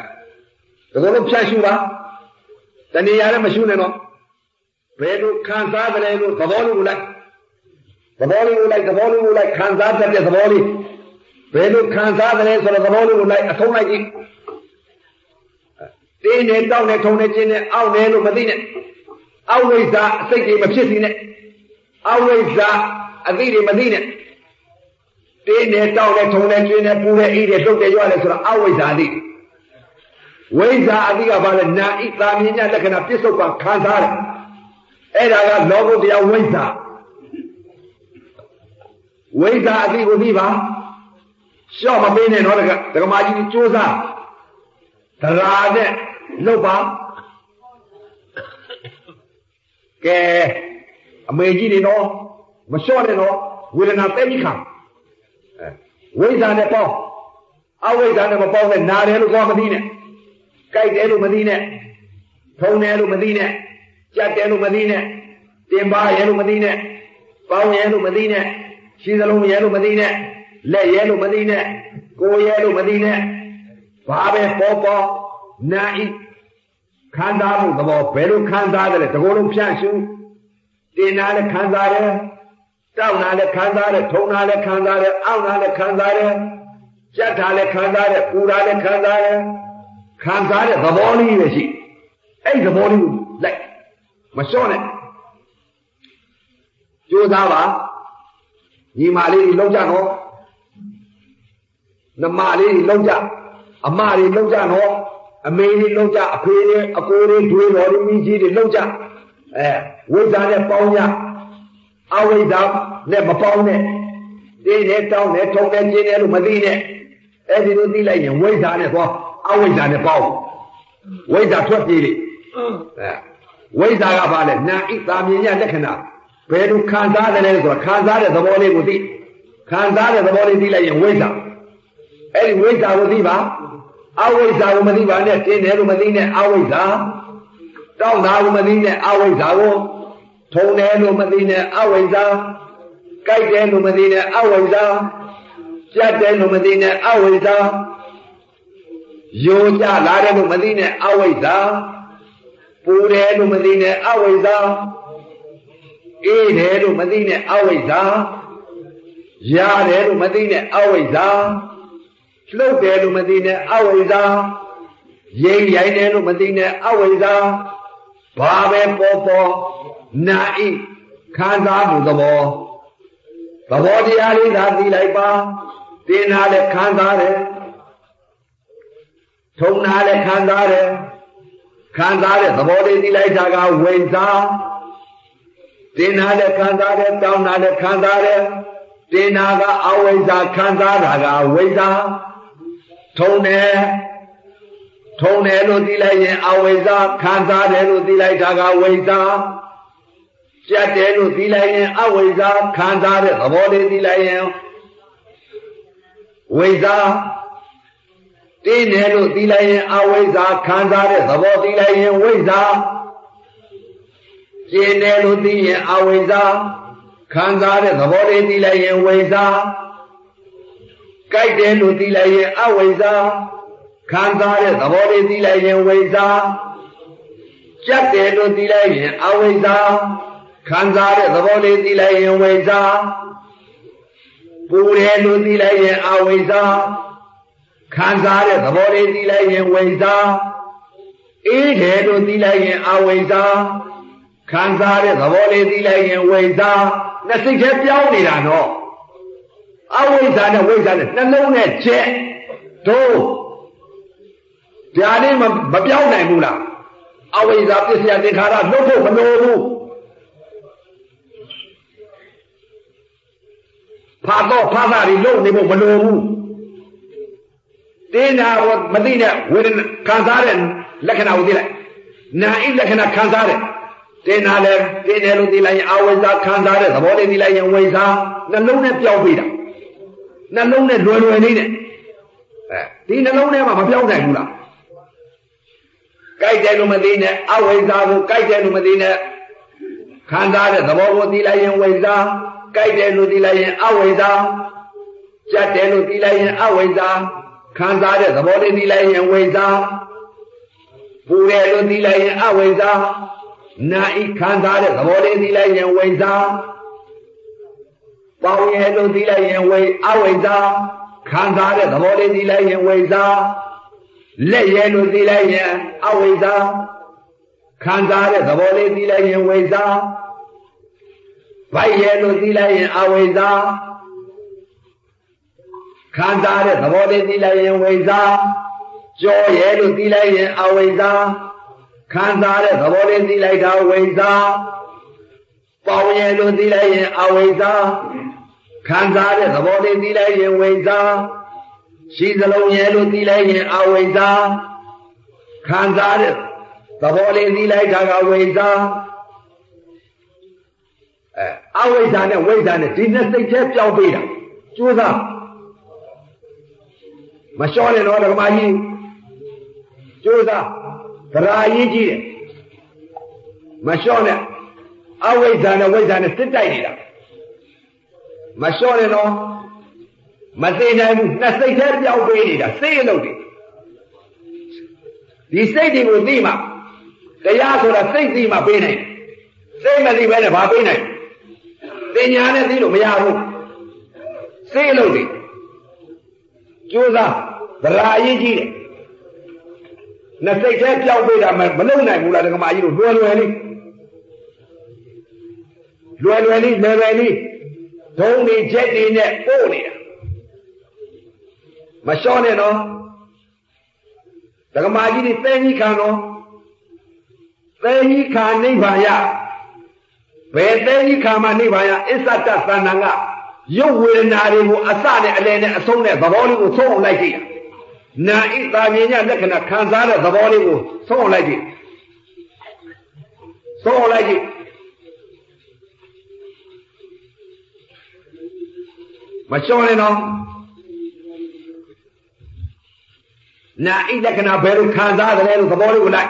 တကောလုံးဖြတ်ရှုပါတဏှာလည်းမရှုနဲ့တော့ဘယ်လိုခံစားကြလဲလို့သဘောလေးကိုလိုက်သဘောလေးကိုလိုက်သဘောလေးကိုလိုက်ခံစားတတ်တဲ့သဘောလေးဘယ်လိုခံစားကြလဲဆိုတော့သဘောလေးကိုလိုက်အဆုံးလိုက်ကြည့်တင်းနေတောက်နေထုံနေခြင်းနဲ့အောက်နေလို့မသိနဲ့အဝိဇ္ဇာအစိတ်တွေမဖြစ်စီနဲ့အဝိဇ္ဇာအသိတွေမသိနဲ့ တင်းနေတောက်နေထုံနေကျွင်းနေပူနေအေးနေလှုပ်တယ်ရွရတယ်ဆိုတော့အဝိဇ္ဇာတိဝိဇ္ဇာအတိကဘာလဲနာဣသာမြင်ညလက္ခဏာပြစ္ဆုတ်ကခံစားတယ်အဲ့ဒါကလောကုတ္တရာဝိဇ္ဇာဝိဇ္ဇာအတိကိုသိပါရှော့မပေးနဲ့တော့ဒကမာကြီးစူးစမ်းဒရာနဲ့လှုပ်ပါကဲအမေကြီးတွေတော့မလျှော့နဲ့တော့ဝေဒနာသိပြီးခံ ဝိဇ္ဇာနဲ့ပေါင်းအဝိဇ္ဇာနဲ့မပေါင်းနဲ့နာတယ်လို့ကောမသိနဲ့ကြိုက်တယ်လို့မသိနဲ့ထုံတယ်လို့မသိနဲ့ကြက်တယ်လို့မသိနဲ့တင်ပါရဲလို့မသိနဲ့ပေါင်းရဲလို့မသိနဲ့ရှင်းစလုံးရဲလို့မသိနဲ့လက်ရဲလို့မသိနဲ့ကိုရဲလို့မသိနဲ့ဘာပဲပေါ်ပေါ်နာဤခန္ဓာမှုသဘောဘယ်လိုခံစားတယ်လဲတကောလုံးဖြန့်ရှုတင်တာလည်းခံစားတယ် တောက်တာလည်းခံစားတယ်ထုံတာလည်းခံစားတယ်အောင့်တာလည်းခံစားတယ်ကြက်တာလည်းခံစားတယ်ပူတာလည်းခံစားတယ်ခံစားတဲ့သဘောလေးပဲရှိအဲ့သဘောလေးကိုလိုက်မလျှော့နဲ့ကြိုးစားပါညီမလေးကြီးလုံးကြတော့နှမလေးလုံးကြအမတွေလုံးကြနော်အမေတွေလုံးကြအဖေတွေအကိုတွေတွေတော်တွေမိကြီးတွေလုံးကြအဲဝိဇ္ဇာနဲ့ပေါင်းကြ အဝိဇ္ဇာနဲ့မပေါင်းနဲ့တင်းနဲ့တောင်းနဲ့ထုံနဲ့ကျင်းနဲ့လို့မသိနဲ့အဲ့ဒီလိုသိလိုက်ရင်ဝိဇ္ဇာနဲ့သွားအဝိဇ္ဇာနဲ့ပေါင်းဝိဇ္ဇာထွက်ပြေးလေအဲဝိဇ္ဇာကဘာလဲနာဣတာမြင်ရလက္ခဏာဘယ်လိုခံစားတယ်လဲဆိုတော့ခံစားတဲ့သဘောလေးကိုသိခံစားတဲ့သဘောလေးသိလိုက်ရင်ဝိဇ္ဇာအဲ့ဒီဝိဇ္ဇာကိုသိပါအဝိဇ္ဇာကိုမသိပါနဲ့တင်းတယ်လို့မသိနဲ့အဝိဇ္ဇာတောင်းတာကိုမသိနဲ့အဝိဇ္ဇာကို ထုံတယ်လို့မသိနဲ့အဝိဇ္ဇာကြိုက်တယ်လို့မသိနဲ့အဝိဇ္ဇာကြက်တယ်လို့မသိနဲ့အဝိဇ္ဇာယိုကြလာတယ်လို့မသိနဲ့အဝိဇ္ဇာပူတယ်လို့မသိနဲ့အဝိဇ္ဇာအေးတယ်လို့မသိနဲ့အဝိဇ္ဇာရတယ်လို့မသိနဲ့အဝိဇ္ဇာလှုပ်တယ်လို့မသိနဲ့အဝိဇ္ဇာရိမ့်ရိုင်းတယ်လို့မသိနဲ့အဝိဇ္ဇာ ဘာပဲပေါ်ပေါ်နာဤခံစားမှုသဘောသဘောတရားလေးသာသိလိုက်ပါတင်တာလည်းခံစားတယ်ထုံတာလည်းခံစားတယ်ခံစားတဲ့သဘောလေးသိလိုက်တာကဝိဇ္ဇာတင်တာလည်းခံစားတယ်တောင်းတာလည်းခံစားတယ်တင်တာကအဝိဇ္ဇာခံစားတာကဝိဇ္ဇာထုံတယ် ထုံတယ်လို့သိလိုက်ရင်အဝိဇ္ဇာခံစားတယ်လို့သိလိုက်တာကဝိဇ္ဇာကြက်တယ်လို့သိလိုက်ရင်အဝိဇ္ဇာခံစားတဲ့သဘောလေးသိလိုက်ရင်ဝိဇ္ဇာတင်းတယ်လို့သိလိုက်ရင်အဝိဇ္ဇာခံစားတဲ့သဘောသိလိုက်ရင်ဝိဇ္ဇာကျင်တယ်လို့သိရင်အဝိဇ္ဇာခံစားတဲ့သဘောလေးသိလိုက်ရင်ဝိဇ္ဇာကြိုက်တယ်လို့သိလိုက်ရင်အဝိဇ္ဇာ ခံစားတဲ့သဘောလေးသိလိုက်ရင်ဝိဇ္ဇာကြက်တယ်လို့သိလိုက်ရင်အဝိဇ္ဇာခံစားတဲ့သဘောလေးသိလိုက်ရင်ဝိဇ္ဇာပူတယ်လို့သိလိုက်ရင်အဝိဇ္ဇာခံစားတဲ့သဘောလေးသိလိုက်ရင်ဝိဇ္ဇာအေးတယ်လို့သိလိုက်ရင်အဝိဇ္ဇာခံစားတဲ့သဘောလေးသိလိုက်ရင်ဝိဇ္ဇာနှစ်စိတ်ထဲပြောင်းနေတာတော့အဝိဇ္ဇာနဲ့ဝိဇ္ဇာနဲ့နှလုံးနဲ့ချက်တို့ ဒါလေးမမပြောင်းနိုင်ဘူးလားအဝိဇ္ဇာပစ္စယသင်္ခါရလွတ်ဖို့မလိုဘူးဖာတော့ဖာသာတွေလုံနေဖို့မလိုဘူးတင်းတာကိုမသိတဲ့ဝေဒနာခံစားတဲ့လက္ခဏာကိုသိလိုက်နာဣလက္ခဏာခံစားတဲ့တင်းတာလည်းတင်းတယ်လို့သိလိုက်ရင်အဝိဇ္ဇာခံစားတဲ့သဘောလေးသိလိုက်ရင်ဝိဇ္ဇာနှလုံးနဲ့ပြောင်းပြီးတာနှလုံးနဲ့လွယ်လွယ်လေးနဲ့အဲဒီနှလုံးထဲမှာမပြောင်းနိုင်ဘူးလား ကြိုက်တယ်လို့မသိနဲ့အဝိဇ္ဇာကိုကြိုက်တယ်လို့မသိနဲ့ခံစားတဲ့သဘောကိုသိလိုက်ရင်ဝိဇ္ဇာကြိုက်တယ်လို့သိလိုက်ရင်အဝိဇ္ဇာကြက်တယ်လို့သိလိုက်ရင်အဝိဇ္ဇာခံစားတဲ့သဘောလေးသိလိုက်ရင်ဝိဇ္ဇာပူတယ်လို့သိလိုက်ရင်အဝိဇ္ဇာနာဤခံစားတဲ့သဘောလေးသိလိုက်ရင်ဝိဇ္ဇာပေါင်းရဲ့လို့သိလိုက်ရင်ဝိအဝိဇ္ဇာခံစားတဲ့သဘောလေးသိလိုက်ရင်ဝိဇ္ဇာ လက်ရဲလို့သိလိုက်ရင်အဝိဇ္ဇာခံစားတဲ့သဘောလေးသိလိုက်ရင်ဝိဇ္ဇာဗိုက်ရဲလို့သိလိုက်ရင်အဝိဇ္ဇာခံစားတဲ့သဘောလေးသိလိုက်ရင်ဝိဇ္ဇာကြောရဲလို့သိလိုက်ရင်အဝိဇ္ဇာခံစားတဲ့သဘောလေးသိလိုက်တာဝိဇ္ဇာပေါင်းရဲလို့သိလိုက်ရင်အဝိဇ္ဇာခံစားတဲ့သဘောလေးသိလိုက်ရင်ဝိဇ္ဇာ ရှိစလုံးရဲလို့သိလိုက်ရင်အဝိဇ္ဇာခံစားတဲ့သဘောလေးသိလိုက်တာကဝိဇ္ဇာအဲအဝိဇ္ဇာနဲ့ဝိဇ္ဇာနဲ့ဒီနှစ်စိတ်ထဲပြောင်းပေးတာကျိုးစားမလျှော့နဲ့တော့ဓမ္မကြီးကျိုးစားဗရာကြီးကြီးတယ်မလျှော့နဲ့အဝိဇ္ဇာနဲ့ဝိဇ္ဇာနဲ့စစ်တိုက်နေတာမလျှော့နဲ့တော့ မသိနိုင်ဘူးနှစ်စိတ်ထဲပြောင်းပေးနေတာစိတ်အလုပ်တွေဒီစိတ်တွေကိုသိမှတရားဆိုတာစိတ်သိမှပေးနိုင်တယ်စိတ်မသိဘဲနဲ့ဘာပေးနိုင်တင်ညာနဲ့သိလို့မရဘူးစိတ်အလုပ်တွေကြိုးစားဗလာရေးကြီးတယ်နှစ်စိတ်ထဲပြောင်းပေးတာမလုံနိုင်ဘူးလားဒကမာကြီးတို့လွယ်လွယ်လေးလွယ်လွယ်လေးလွယ်လွယ်လေးဒုံတွေချက်တွေနဲ့ပို့နေတာ မလျှော့နဲ့နော်ဒကမာကြီးတွေသဲကြီးခံတော့သဲကြီးခံနိဗ္ဗာန်ရဘယ်သဲကြီးခံမှနိဗ္ဗာန်ရအစ္ဆတသဏ္ဍာန်ကရုပ်ဝေဒနာတွေကိုအစနဲ့အလယ်နဲ့အဆုံးနဲ့သဘောလေးကိုသုံးအောင်လိုက်ကြည့်နာဣတာမြင်ညလက္ခဏာခံစားတဲ့သဘောလေးကိုသုံးအောင်လိုက်ကြည့်သုံးအောင်လိုက်ကြည့်မလျှော့နဲ့တော့ နာဣလက္ခဏာဘယ်လိုခံစားတယ်လို့သဘောလေးကိုလိုက်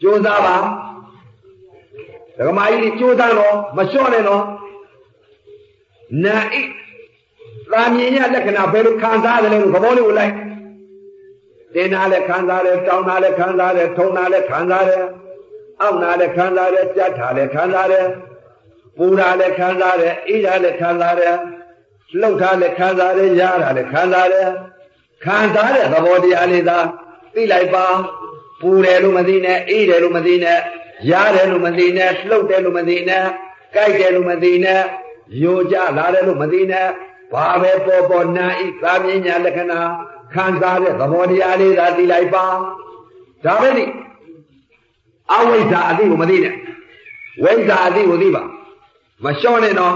ကြိုးစားပါဒကမာကြီးကြိုးစားတော့မလျှော့နဲ့တော့နာဣသာမြင်ရလက္ခဏာဘယ်လိုခံစားတယ်လို့သဘောလေးကိုလိုက်တင်နာလည်းခံစားတယ်တောင်းနာလည်းခံစားတယ်ထုံနာလည်းခံစားတယ်အောက်နာလည်းခံစားတယ်ကြက်ထာလည်းခံစားတယ်ပူတာလည်းခံစားတယ်အေးတာလည်းခံစားတယ် လှုပ်တာလည်းခံစားတယ်ရတာလည်းခံစားတယ်ခံစားတဲ့သဘောတရားလေးသာသိလိုက်ပါပူတယ်လို့မသိနဲ့အေးတယ်လို့မသိနဲ့ရတယ်လို့မသိနဲ့လှုပ်တယ်လို့မသိနဲ့ကြိုက်တယ်လို့မသိနဲ့ယိုကြလာတယ်လို့မသိနဲ့ဘာပဲပေါ်ပေါ်နာဤသာမြညာလက္ခဏာခံစားတဲ့သဘောတရားလေးသာသိလိုက်ပါဒါပဲလေအဝိဇ္ဇာအသိကိုမသိနဲ့ဝိဇ္ဇာအသိကိုသိပါမလျှော့နဲ့တော့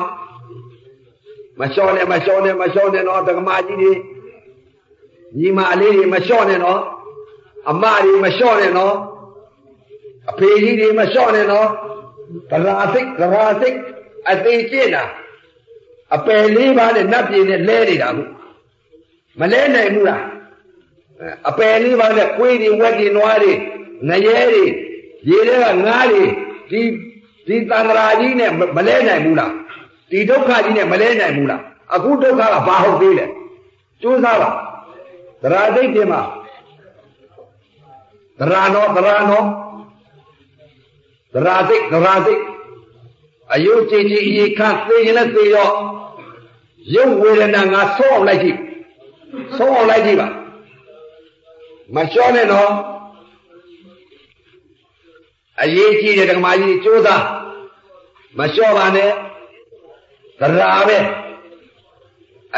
မလျှော့နဲ့မလျှော့နဲ့မလျှော့နဲ့တော့တက္ကမကြီးတွေညီမလေးတွေမလျှော့နဲ့တော့အမတွေမလျှော့နဲ့တော့အဖေကြီးတွေမလျှော့နဲ့တော့ဗရာစိတ်ဗရာစိတ်အသေးကျင့်တာအပယ်လေးပါးနဲ့နတ်ပြည်နဲ့လဲနေတာခုမလဲနိုင်ဘူးလားအပယ်လေးပါးနဲ့ကိုယ်တွေဝက်တွေနွားတွေငရဲတွေရေတွေကငားတွေဒီဒီတန်ត្រာကြီးနဲ့မလဲနိုင်ဘူးလား ဒီဒုက္ခကြီးနဲ့မလဲနိုင်ဘူးလားအခုဒုက္ခကဘာဟုတ်သေးလဲကြိုးစားပါသရာသိတ်တင်မှာသရာနောသရာနောသရာသိတ်သရာသိတ်အယုတ်ကြည်ကြည်အေခသိရင်လည်းသိရောရုပ်ဝေဒနာငါဆုံးအောင်လိုက်ကြည့်ဆုံးအောင်လိုက်ကြည့်ပါမလျှောနဲ့တော့အရေးကြီးတဲ့ဓမ္မကြီးကြိုးစားမလျှော့ပါနဲ့ သရာပဲ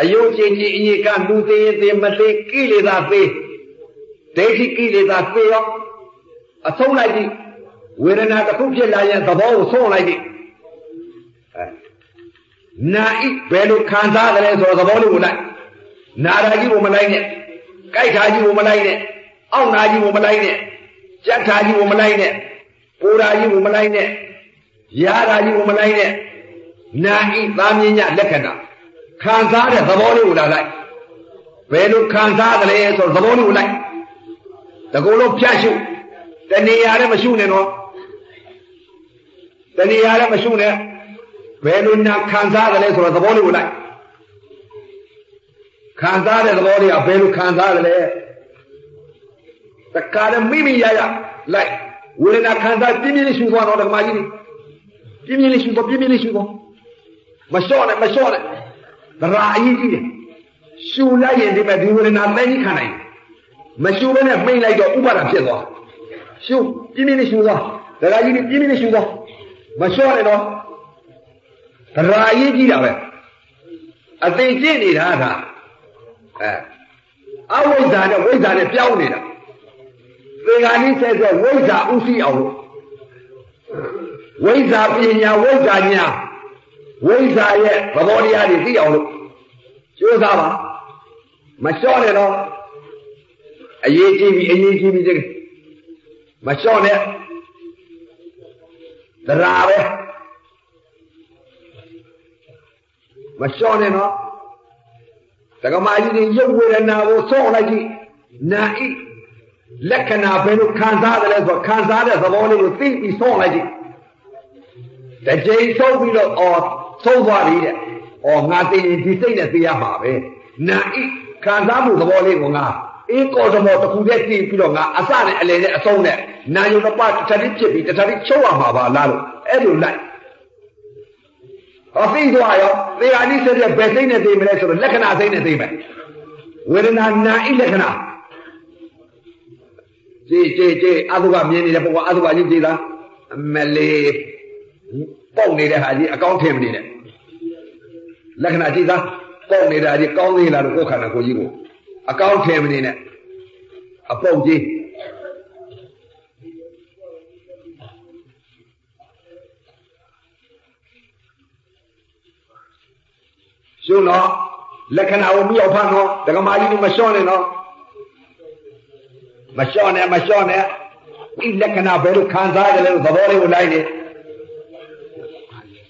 အယုတ်ကြည်ကြည်အေကလူသေးသေးမသေးကိလေသာသေးဒိဋ္ဌိကိလေသာသေးရောအဆုံးလိုက်ကြည့်ဝေဒနာတစ်ခုဖြစ်လာရင်သဘောကိုဆုံးလိုက်ကြည့်နာဣဘယ်လိုခံစားကြလဲဆိုတော့သဘောလေးကိုလိုက်နာရာကြီးကိုမလိုက်နဲ့ကြိုက်တာကြီးကိုမလိုက်နဲ့အောက်နာကြီးကိုမလိုက်နဲ့ကြက်တာကြီးကိုမလိုက်နဲ့ပူရာကြီးကိုမလိုက်နဲ့ရာရာကြီးကိုမလိုက်နဲ့ နာဣသာမြင်ညလက္ခဏာခံစားတဲ့သဘောလေးကိုလာလိုက်ဘယ်လိုခံစားကြလဲဆိုတော့သဘောလေးကိုလိုက်တကူလုံးဖြတ်ရှုတဏှာလည်းမရှုနဲ့တော့တဏှာလည်းမရှုနဲ့ဘယ်လိုညာခံစားတယ်လဲဆိုတော့သဘောလေးကိုလိုက်ခံစားတဲ့သဘောလေးကဘယ်လိုခံစားတယ်လဲတခါလည်းမိမိရရလိုက်ဝေဒနာခံစားပြင်းပြင်းလေးရှူသွားတော့ဓမ္မကြီးပြင်းပြင်းလေးရှူသွားပြင်းပြင်းလေးရှူသွား မလျှော့နဲ့မလျှော့နဲ့ဒရာအကြီးကြီးတယ်ရှူလိုက်ရင်ဒီမဲ့ဒီဝေဒနာသိကြီးခံနိုင်မရှူဘဲနဲ့မိတ်လိုက်တော့ဥပါဒဖြစ်သွားရှူပြင်းပြင်းလေးရှူသွားဒရာကြီးပြင်းပြင်းလေးရှူသွားမလျှော့နဲ့တော့သရာအရေးကြီးတာပဲအသိကျင့်နေတာကအဲအဝိဇ္ဇာနဲ့ဝိဇ္ဇာနဲ့ပြောင်းနေတာသေဂာနိဆက်ဆက်ဝိဇ္ဇာဥသိအောင်လို့ဝိဇ္ဇာပညာဝိဇ္ဇာညာ ဝိဇ္ဇာရဲ့သဘောတရားတွေသိအောင်လို့ကြိုးစားပါမလျှော့နဲ့တော့အရေးကြီးပြီအရေးကြီးပြီတကယ်မလျှော့နဲ့သရာပဲမလျှော့နဲ့နော်ဒကမာကြီးတွေရုပ်ဝေဒနာကိုဆော့လိုက်ကြည့်နာဣလက္ခဏာဘယ်လိုခံစားတယ်လဲဆိုခံစားတဲ့သဘောလေးကိုသိပြီးဆော့လိုက်ကြည့်တစ်ချိန်ဆုံးပြီးတော့အော် ဆုံးသွားပြီတဲ့အော်ငါသိရင်ဒီစိတ်နဲ့သိရမှာပဲနာဣခံစားမှုသဘောလေးကိုငါအေးကောသမောတစ်ခုတည်းသိပြီးတော့ငါအစနဲ့အလယ်နဲ့အဆုံးနဲ့နာယုံတစ်ပါးတစ်ထပ်ဖြစ်ပြီးတစ်ထပ်ချုပ်ရမှာပါလားလို့အဲ့လိုလိုက်ဟောသိသွားရောသေဟာနိစ္စတဲ့ဘယ်စိတ်နဲ့သိမလဲဆိုတော့လက္ခဏာစိတ်နဲ့သိမယ်ဝေဒနာနာဣလက္ခဏာကြည်ကြည်ကြည်အတုကမြင်နေတဲ့ပုဂ္ဂိုလ်အတုကကြီးကြည်သားအမလေး ပေါက်နေတဲ့ဟာကြီးအကောင်းထင်မနေနဲ့လက္ခဏာကြည်သားပေါက်နေတာဒီကောင်းသေးလားလို့ကိုယ်ခန္ဓာကိုယ်ကြီးကိုအကောင်းထင်မနေနဲ့အပုတ်ကြီးရှုနော်လက္ခဏာကိုမြောက်ဖတ်နော်ဒကမာကြီးကမလျှော့နဲ့နော်မလျှော့နဲ့မလျှော့နဲ့ဒီလက္ခဏာဘယ်လိုခံစားကြလဲလို့သဘောလေးကိုလိုက်နေ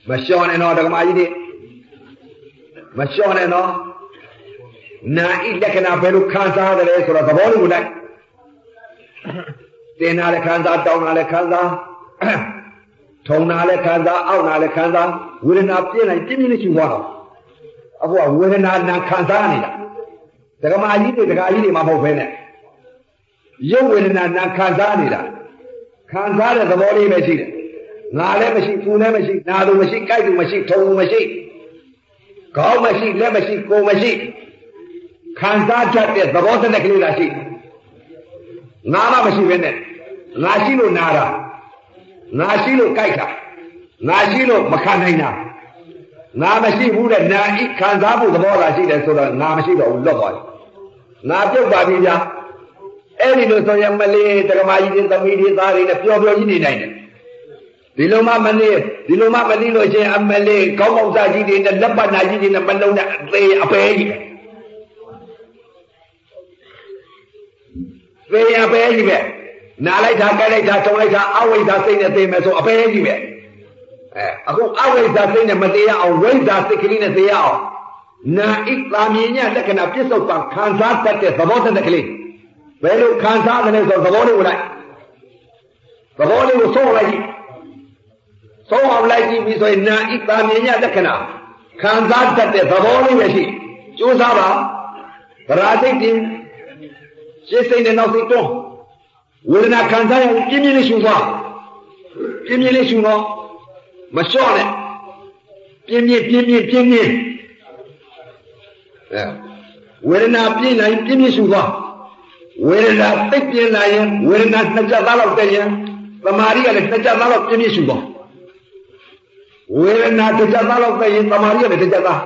မလျှော့နဲ့နော်ဒကမာကြီးတွေမလျှော့နဲ့နော်နာဤလက္ခဏာဘယ်လိုခံစားကြလဲဆိုတော့သဘောလေးကိုလိုက်တင်နာလည်းခံစားတောင်းနာလည်းခံစားထုံနာလည်းခံစားအောက်နာလည်းခံစားဝေဒနာပြင်းလိုက်ပြင်းပြင်းလေးရှိသွားတော့အခုကဝေဒနာနာခံစားနေတာဒကမာကြီးတွေဒကာကြီးတွေမှမဟုတ်ဘဲနဲ့ရုပ်ဝေဒနာနာခံစားနေတာခံစားတဲ့သဘောလေးပဲရှိတယ် ငါလည်းမရှိသူလည်းမရှိနာသူမရှိကြိုက်သူမရှိထုံသူမရှိခေါင်းမရှိလက်မရှိကိုယ်မရှိခံစားချက်တဲ့သဘောတစ်ကလေးလားရှိငါမှမရှိပဲနဲ့ငါရှိလို့နာတာငါရှိလို့ကြိုက်တာငါရှိလို့မခံနိုင်တာငါမရှိဘူးတဲ့နာဤခံစားဖို့သဘောလားရှိတယ်ဆိုတော့ငါမရှိတော့ဘူးလွတ်သွားတယ်ငါပြုတ်ပါပြီဗျာအဲ့ဒီလိုဆိုရင်မလေးတက္ကမကြီးတွေသမီးတွေသားတွေနဲ့ပျော်ပျော်ကြီးနေနိုင်တယ် ဒီလိုမှမနေဒီလိုမှမသိလို့ချင်းအမလေးကောင်းကောင်းစားကြီးတွေနဲ့လက်ပတ်နာကြီးတွေနဲ့မလုံးနဲ့အသေးအပဲကြီးပဲသေရပဲကြီးပဲနာလိုက်တာကြိုက်လိုက်တာထုံလိုက်တာအဝိဇ္ဇာစိတ်နဲ့သိမယ်ဆိုအပဲကြီးပဲအဲအခုအဝိဇ္ဇာစိတ်နဲ့မသေးရအောင်ဝိဇ္ဇာစိတ်ကလေးနဲ့သေရအောင်နာဣတာမြင်ညလက္ခဏာပြစ္ဆုတ်ပံခံစားတတ်တဲ့သဘောတက်ကလေးဘယ်လိုခံစားတယ်လဲဆိုသဘောလေးကိုလိုက်သဘောလေးကိုဆုံးလိုက်ကြည့် ဆုံးအောင်လိုက်ကြည့်ပြီးဆိုရင်နာဣတာမြင်ညလက္ခဏာခံစားတတ်တဲ့သဘောလေးပဲရှိကြိုးစားပါဗရာစိတ်တင်ရှင်းစိတ်နဲ့နောက်စိတ်တွန်းဝေဒနာခံစားရပြင်းပြင်းလေးရှူသွားပြင်းပြင်းလေးရှူတော့မလျှော့နဲ့ပြင်းပြင်းပြင်းပြင်းပြင်းပြင်းအဲဝေဒနာပြင်းနိုင်ပြင်းပြင်းရှူသွားဝေဒနာသိပ်ပြင်းလာရင်ဝေဒနာနှစ်ကြသားလောက်တက်ရင်သမာဓိကလည်းနှစ်ကြသားလောက်ပြင်းပြင်းရှူသွား ဝေဒနာတစ်ကြသားလောက်တက်ရင်သမာဓိကလည်းတစ်ကြသား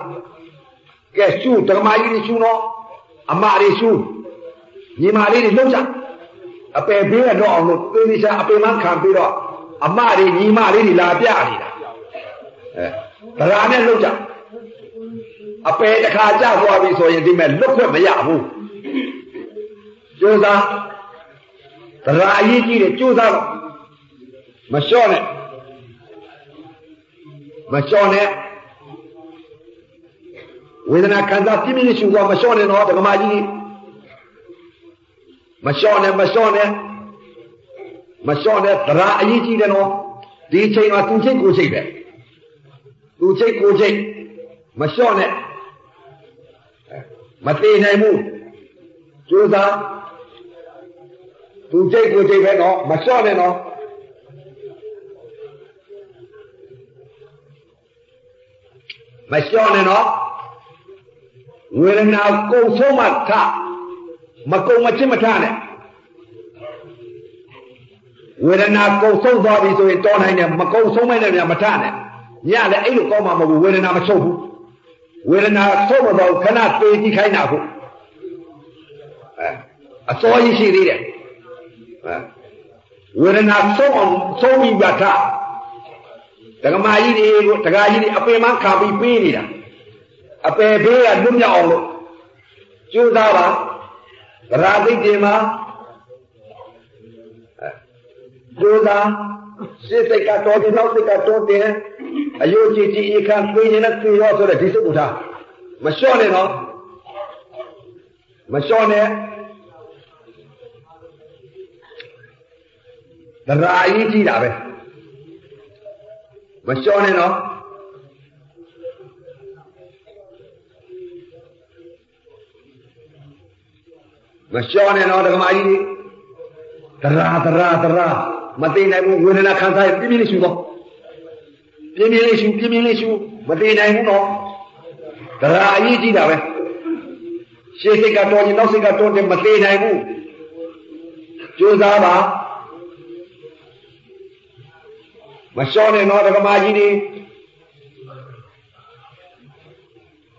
ကဲရှူဓမ္မကြီးတွေရှူတော့အမတွေရှူညီမလေးတွေလှုပ်ကြအပယ်ဘေးကတော့အောင်လို့သေသေးချာအပယ်မှခံပြီးတော့အမတွေညီမလေးတွေလာပြနေတာအဲဗလာနဲ့လှုပ်ကြအပယ်တစ်ခါကြသွားပြီဆိုရင်ဒီမဲ့လွတ်ခွင့်မရဘူးကြိုးစားဗလာအရေးကြီးတယ်ကြိုးစားတော့မလျှော့နဲ့ မလျှော့နဲ့ဝေဒနာခံစားပြင်းပြင်းရှူသွားမလျှော့နဲ့တော့ဒကမာကြီးမလျှော့နဲ့မလျှော့နဲ့မလျှော့နဲ့သရာအရေးကြီးတယ်နော်ဒီချိန်မှာသူချိတ်ကိုချိတ်ပဲသူချိတ်ကိုချိတ်မလျှော့နဲ့မသေးနိုင်ဘူးကြိုးစားသူချိတ်ကိုချိတ်ပဲနော်မလျှော့နဲ့နော် မလျှော့နဲ့နော်ဝေဒနာကုန်ဆုံးမှထမကုန်မချစ်မထနဲ့ဝေဒနာကုန်ဆုံးသွားပြီဆိုရင်တော်နိုင်တယ်မကုန်ဆုံးမဲ့လည်းမထနဲ့ညလည်းအဲ့လိုကောင်းမှာမဟုတ်ဘူးဝေဒနာမချုပ်ဘူးဝေဒနာဆုံးမတော့ခဏသေးကြည့်ခိုင်းတာခုအဲအစောကြီးရှိသေးတယ်အဲဝေဒနာဆုံးအောင်ဆုံးပြီးပြထ ဒကမာကြီးတွေကိုဒကာကြီးတွေအပင်မခံပြီးပေးနေတာအပယ်ဘေးကလွတ်မြောက်အောင်လို့ကြိုးစားပါဗရာသိတ်တင်မှာကြိုးစားစိတ်စိတ်ကတော်တယ်နောက်စိတ်ကတော်တယ်အယုတ်ကြည်ကြည်အခါသိရင်လည်းသိရောဆိုတဲ့ဒီစိတ်ကိုထားမလျှော့နဲ့နော်မလျှော့နဲ့ဗရာအရေးကြီးတာပဲ မလျှော့နဲ့နော်မလျှော့နဲ့တော့ဒကမာကြီးတွေတရာတရာတရာမသိနိုင်ဘူးဝေဒနာခံစားရင်ပြင်းပြင်းလေးရှူတော့ပြင်းပြင်းလေးရှူပြင်းပြင်းလေးရှူမသိနိုင်ဘူးတော့တရာအရေးကြီးတာပဲရှေ့စိတ်ကတော်ရင်နောက်စိတ်ကတော်တယ်မသိနိုင်ဘူးကြိုးစားပါ မလျှော့နဲ့တော့ဒကမာကြီးတွေ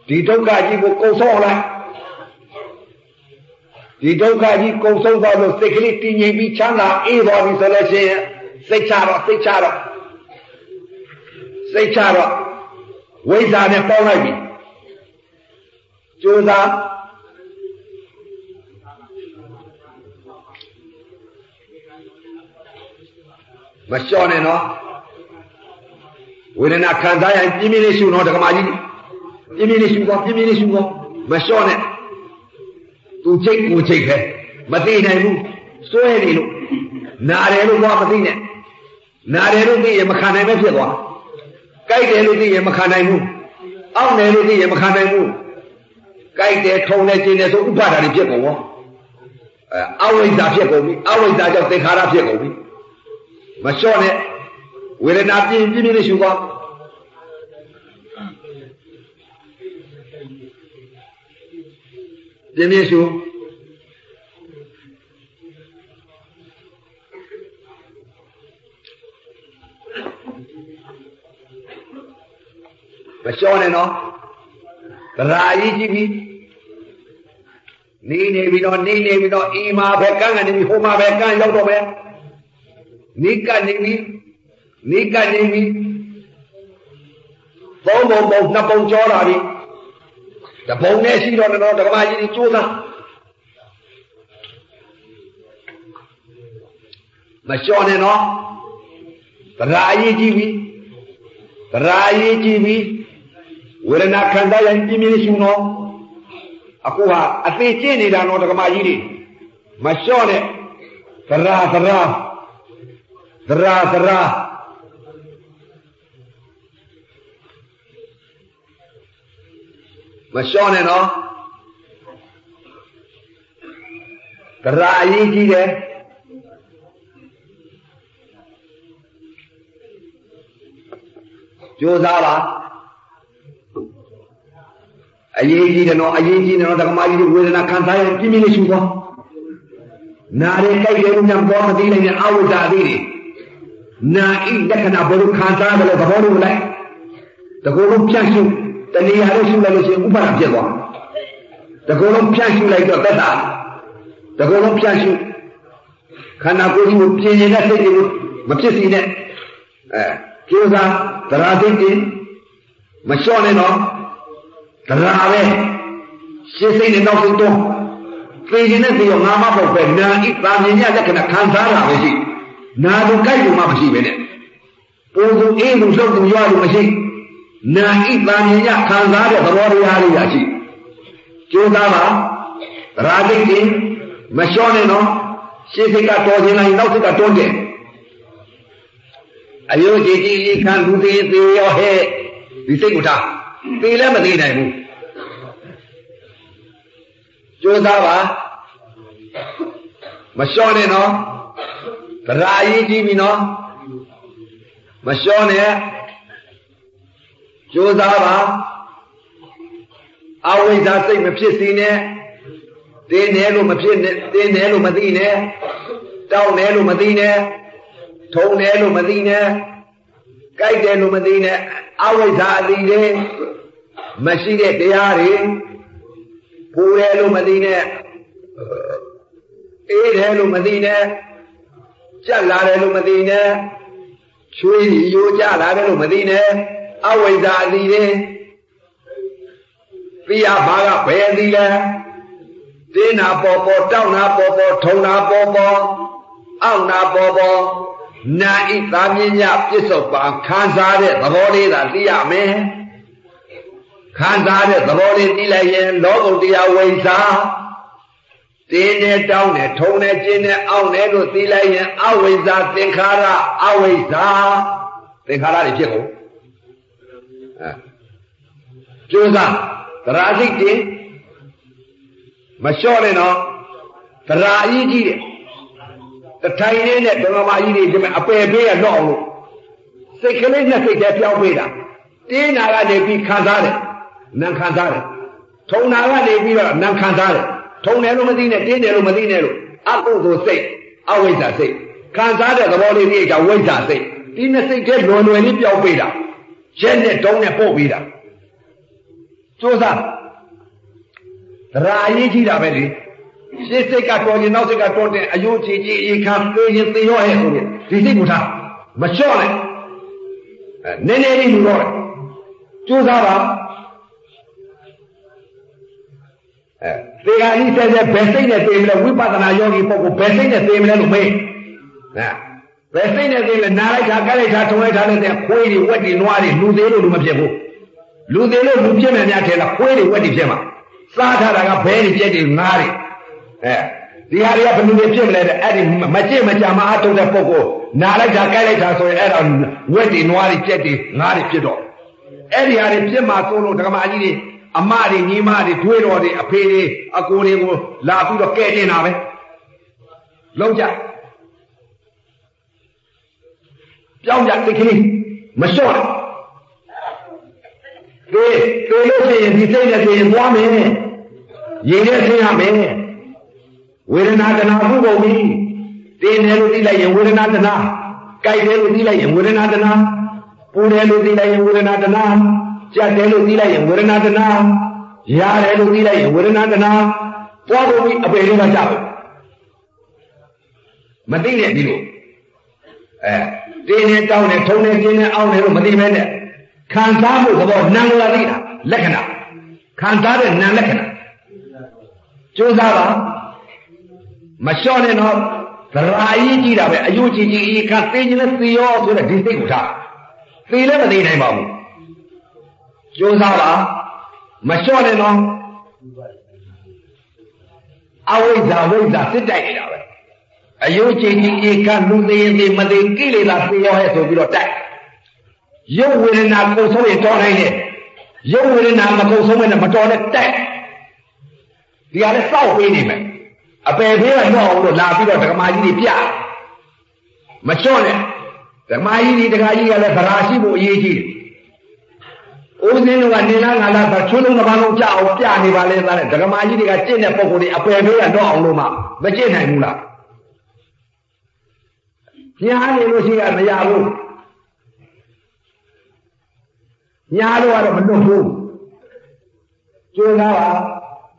ဒီဒုက္ခကြီးကိုကုံဆုံးလိုက်ဒီဒုက္ခကြီးကုံဆုံးသွားလို့စိတ်ကလေးတည်ငြိမ်ပြီးချမ်းသာအေးသွားပြီဆိုလို့ရှိရင်စိတ်ချတော့စိတ်ချတော့စိတ်ချတော့ဝိဇ္ဇာနဲ့ပေါင်းလိုက်ပြီကြိုးစားမလျှော့နဲ့နော် ဝေဒနာခံစားရင်ပြင်းပြင်းလေးရှုတော့ဒကမာကြီးပြင်းပြင်းလေးရှုတော့ပြင်းပြင်းလေးရှုတော့မလျှော့နဲ့သူချိတ်ကိုချိတ်ပဲမသိနိုင်ဘူးစွဲနေလို့နာတယ်လို့ဘာမသိနဲ့နာတယ်လို့သိရင်မခံနိုင်ပဲဖြစ်သွားကြိုက်တယ်လို့သိရင်မခံနိုင်ဘူးအောင့်တယ်လို့သိရင်မခံနိုင်ဘူးကြိုက်တယ်ထုံတယ်ကျင်တယ်ဆိုဥပါဒါတွေဖြစ်ကုန်ရောအဲအဝိဇ္ဇာဖြစ်ကုန်ပြီအဝိဇ္ဇာကြောင့်သင်္ခါရဖြစ်ကုန်ပြီမလျှော့နဲ့ ဝေဒနာပြင်းပြင်းပြင်းရှုသွားပြင်းပြင်းရှုမလျှော့နဲ့နော်တရားကြီးကြည့်ပြီးနေနေပြီးတော့နေနေပြီးတော့အီမာပဲကန်းကနေပြီးဟိုမှာပဲကန်းရောက်တော့ပဲနိကနေပြီး နိကနေပြီးသုံးပုံပုံနှစ်ပုံကြောတာပြီတပုံနဲ့ရှိတော့တော့ဓမ္မကြီးကြီးကြိုးစားမလျှော့နဲ့နော်တရားအရေးကြီးပြီတရားအရေးကြီးပြီဝေဒနာခံစားရင်ပြင်းပြင်းရှုနော်အခုဟာအသေးကျင့်နေတာတော့ဓမ္မကြီးတွေမလျှော့နဲ့တရားတရားသရသရ မလျှော့နဲ့နော်သရအရေးကြီးတယ်ကြိုးစားပါအရေးကြီးတယ်နော်အရေးကြီးတယ်နော်ဓမ္မကြီးဝေဒနာခံစားရင်ပြင်းပြင်းလေးရှုသွားနားရဲကြိုက်တယ်လို့ညံပေါ်မသိနိုင်တဲ့အဝိဇ္ဇာသေးတွေနာဣလက္ခဏာဘယ်လိုခံစားရလဲသဘောလို့လိုက်တကူလုံးဖြန့်ရှု တဏှာလို့ရှုလိုက်လို့ရှိရင်ဥပါဒဖြစ်သွားတကူလုံးဖြန့်ရှုလိုက်တော့တတ်တာတကူလုံးဖြန့်ရှုခန္ဓာကိုယ်ကြီးကိုပြင်ရင်တဲ့စိတ်တွေကိုမဖြစ်စီနဲ့အဲကျိုးစားသရာစိတ်တွေမလျှော့နဲ့တော့သရာပဲရှင်းစိတ်နဲ့နောက်ဆုံးတော့သိရင်နဲ့သိရောငါမပေါ့ပဲနာဣတာမြင်ရလက္ခဏာခံစားတာပဲရှိတယ်နာသူကြိုက်လို့မှမရှိပဲနဲ့ပုံသူအေးသူလှုပ်သူရွာလို့မရှိ နာဣတန်မြင်ခံစားတဲ့သဘောတရားလေးရရှိကျိုးသားပါရာဂိတ်ကြီးမလျှော့နဲ့နော်ရှေ့စိတ်ကတော်ခြင်းလိုက်နောက်စိတ်ကတွန်းတယ်အယုကြည်ကြည်ခံသူသေးသေးရောဟဲ့ဒီစိတ်ကိုထားသေလည်းမသေးနိုင်ဘူးကြိုးစားပါမလျှော့နဲ့နော်ဗရာကြီးကြည့်ပြီနော်မလျှောနဲ့ ကြိုးစားပါအဝိဇ္ဇာစိတ်မဖြစ်စေနဲ့တင်းတယ်လို့မဖြစ်နဲ့တင်းတယ်လို့မသိနဲ့တောင်းတယ်လို့မသိနဲ့ထုံတယ်လို့မသိနဲ့ကြိုက်တယ်လို့မသိနဲ့အဝိဇ္ဇာအတိတွေမရှိတဲ့တရားတွေပူတယ်လို့မသိနဲ့အေးတယ်လို့မသိနဲ့ကြက်လာတယ်လို့မသိနဲ့ချွေးရိုးကြလာတယ်လို့မသိနဲ့ အဝိဇ္ဇာအတိတယ်သိရဘာကဘယ်သိလဲတင်းနာပေါ်ပေါ်တောက်နာပေါ်ပေါ်ထုံနာပေါ်ပေါ်အောက်နာပေါ်ပေါ်နာဣသာမြညပြစ္ဆုတ်ပါခံစားတဲ့သဘောလေးသာသိရမယ်ခံစားတဲ့သဘောလေးသိလိုက်ရင်လောကုတ္တရာဝိဇ္ဇာတင်းနဲ့တောင်းနဲ့ထုံနဲ့ကျင်းနဲ့အောင့်နဲ့လို့သိလိုက်ရင်အဝိဇ္ဇာသင်္ခါရအဝိဇ္ဇာသင်္ခါရတွေဖြစ်ကုန် အဲကျိုးစားသရာစိတ်တင်မလျှော့နဲ့နော်သရာအကြီးကြီးတယ်တထိုင်လေးနဲ့ဓမ္မမကြီးတွေဒီမှာအပယ်ပေးရတော့အောင်လို့စိတ်ကလေးနဲ့စိတ်ထဲပြောင်းပေးတာတင်းနာကနေပြီးခံစားတယ်နံခံစားတယ်ထုံနာကနေပြီးတော့နံခံစားတယ်ထုံတယ်လို့မသိနဲ့တင်းတယ်လို့မသိနဲ့လို့အကုသိုလ်စိတ်အဝိဇ္ဇာစိတ်ခံစားတဲ့သဘောလေးကြီးကဝိဇ္ဇာစိတ်ဒီနှစ်စိတ်ထဲလွန်လွယ်လေးပြောင်းပေးတာ ရက်နဲ့တုံးနဲ့ပို့ပေးတာကြိုးစားသရာအရေးကြီးတာပဲလေရှေ့စိတ်ကတော်ရင်နောက်စိတ်ကတော်တယ်အယုတ်ချီကြီးအေခါသိရင်သိရောဟဲ့ဆိုရင်ဒီစိတ်ကိုထားမလျှော့နဲ့နည်းနည်းလေးလူတော့ကြိုးစားပါအဲသေဃာကြီးတဲ့တဲ့ဘယ်စိတ်နဲ့သိမလဲဝိပဿနာယောဂီပုဂ္ဂိုလ်ဘယ်စိတ်နဲ့သိမလဲလို့မေးဟဲ့ ဘယ်စိတ်နဲ့သိလဲနားလိုက်တာကက်လိုက်တာထုံလိုက်တာနဲ့တဲ့ခွေးတွေဝက်တွေနွားတွေလူသေးလို့လူမဖြစ်ဘူးလူသေးလို့လူဖြစ်မယ်များထဲလားခွေးတွေဝက်တွေဖြစ်မှာစားထားတာကဘဲတွေပြက်တွေငားတွေအဲဒီဟာတွေကဘယ်လိုဖြစ်မလဲတဲ့အဲ့ဒီမကြည့်မကြမှာအထုတ်တဲ့ပုဂ္ဂိုလ်နားလိုက်တာကက်လိုက်တာဆိုရင်အဲ့တော့ဝက်တွေနွားတွေပြက်တွေငားတွေဖြစ်တော့အဲ့ဒီဟာတွေဖြစ်မှာသုံးလို့ဓမ္မကြီးတွေအမတွေညီမတွေတွေးတော်တွေအဖေတွေအကိုတွေကိုလာပြီးတော့ကဲတင်တာပဲလုံးကြ ပြောင်းကြတိတ်ကလေးမလျှော့သေသေလို့ရှိရင်ဒီစိတ်နဲ့သေရင်သွားမယ်ရေနဲ့ဆင်းရမယ်ဝေဒနာတဏှာခုကုန်ပြီတင်းတယ်လို့သိလိုက်ရင်ဝေဒနာတဏှာကြိုက်တယ်လို့သိလိုက်ရင်ဝေဒနာတဏှာပူတယ်လို့သိလိုက်ရင်ဝေဒနာတဏှာကြက်တယ်လို့သိလိုက်ရင်ဝေဒနာတဏှာရတယ်လို့သိလိုက်ရင်ဝေဒနာတဏှာသွားကုန်ပြီအပေလေးကကြောက်မသိနဲ့ဒီလိုအဲ တင်းနေတောင်းနေထုံနေတင်းနေအောင်နေလို့မသိမဲနဲ့ခံစားမှုသဘောနာမ်လာသိတာလက္ခဏာခံစားတဲ့နာမ်လက္ခဏာကြိုးစားပါမလျှော့နဲ့တော့သရာကြီးကြည့်တာပဲအယုတ်ကြီးကြီးအေးခါသိခြင်းနဲ့သိရောဆိုတဲ့ဒီစိတ်ကိုထားသိလည်းမသိနိုင်ပါဘူးကြိုးစားပါမလျှော့နဲ့တော့အဝိဇ္ဇာဝိဇ္ဇာစစ်တိုက်နေတာပဲ အယုတ်ကြီးကြီးအေးခါလူသိရင်သိမသိကိလေသာသိရောဟဲ့ဆိုပြီးတော့တိုက်ရုပ်ဝေဒနာကိုဆုံးရင်တော်နိုင်တယ်ရုပ်ဝေဒနာမကုန်ဆုံးမဲ့မတော်နဲ့တိုက်ဒီဟာလည်းစောက်ပေးနေမယ်အပယ်ဖေးကတော့အောင်လို့လာပြီးတော့ဓမ္မကြီးတွေပြမချော့နဲ့ဓမ္မကြီးတွေတရားကြီးကလည်းဗราရှိဖို့အရေးကြီးတယ်ဦးစင်းတို့ကနေလာငါလာဆိုချိုးလုံးတစ်ပါးလုံးကြအောင်ပြနေပါလေသားနဲ့ဓမ္မကြီးတွေကကျင့်တဲ့ပုံကိုယ်တွေအပယ်ဖေးကတော့အောင်လို့မှမကျင့်နိုင်ဘူးလား ညားနေလို့ရှိရမရဘူးညားလို့ကတော့မလွတ်ဘူးကျိုးသားပါ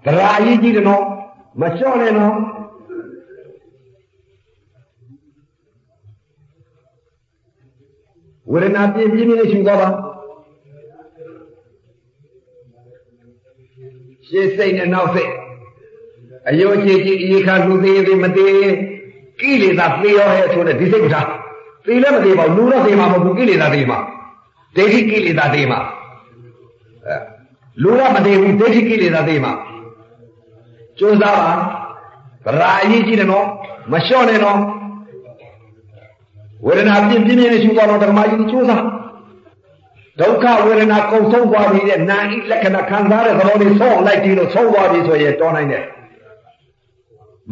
ဗราအရေးကြီးတယ်နော်မလျှော့နဲ့နော်ဝေဒနာပြင်းပြင်းလေးရှူသွားပါရှေ့စိတ်နဲ့နောက်စိတ်အယုတ်ကြီးကြီးအေခါလူသေးသေးမသေး ကိလေသာသေရောဟဲ့ဆိုတဲ့ဒီစိတ်ကသာသေလည်းမသေးပါဘူးလူတော့သေမှာမဟုတ်ဘူးကိလေသာသေမှာဒိဋ္ဌိကိလေသာသေမှာအဲလူကမသေးဘူးဒိဋ္ဌိကိလေသာသေမှာကြိုးစားပါဗရာအရေးကြီးတယ်နော်မလျှော့နဲ့နော်ဝေဒနာပြင်းပြင်းနဲ့ရှုသွားတော့ဓမ္မကြီးကြိုးစားဒုက္ခဝေဒနာကုန်ဆုံးသွားပြီတဲ့နာဤလက္ခဏာခံစားတဲ့သဘောလေးဆုံးအောင်လိုက်ပြီးတော့ဆုံးသွားပြီဆိုရင်တော်နိုင်တယ်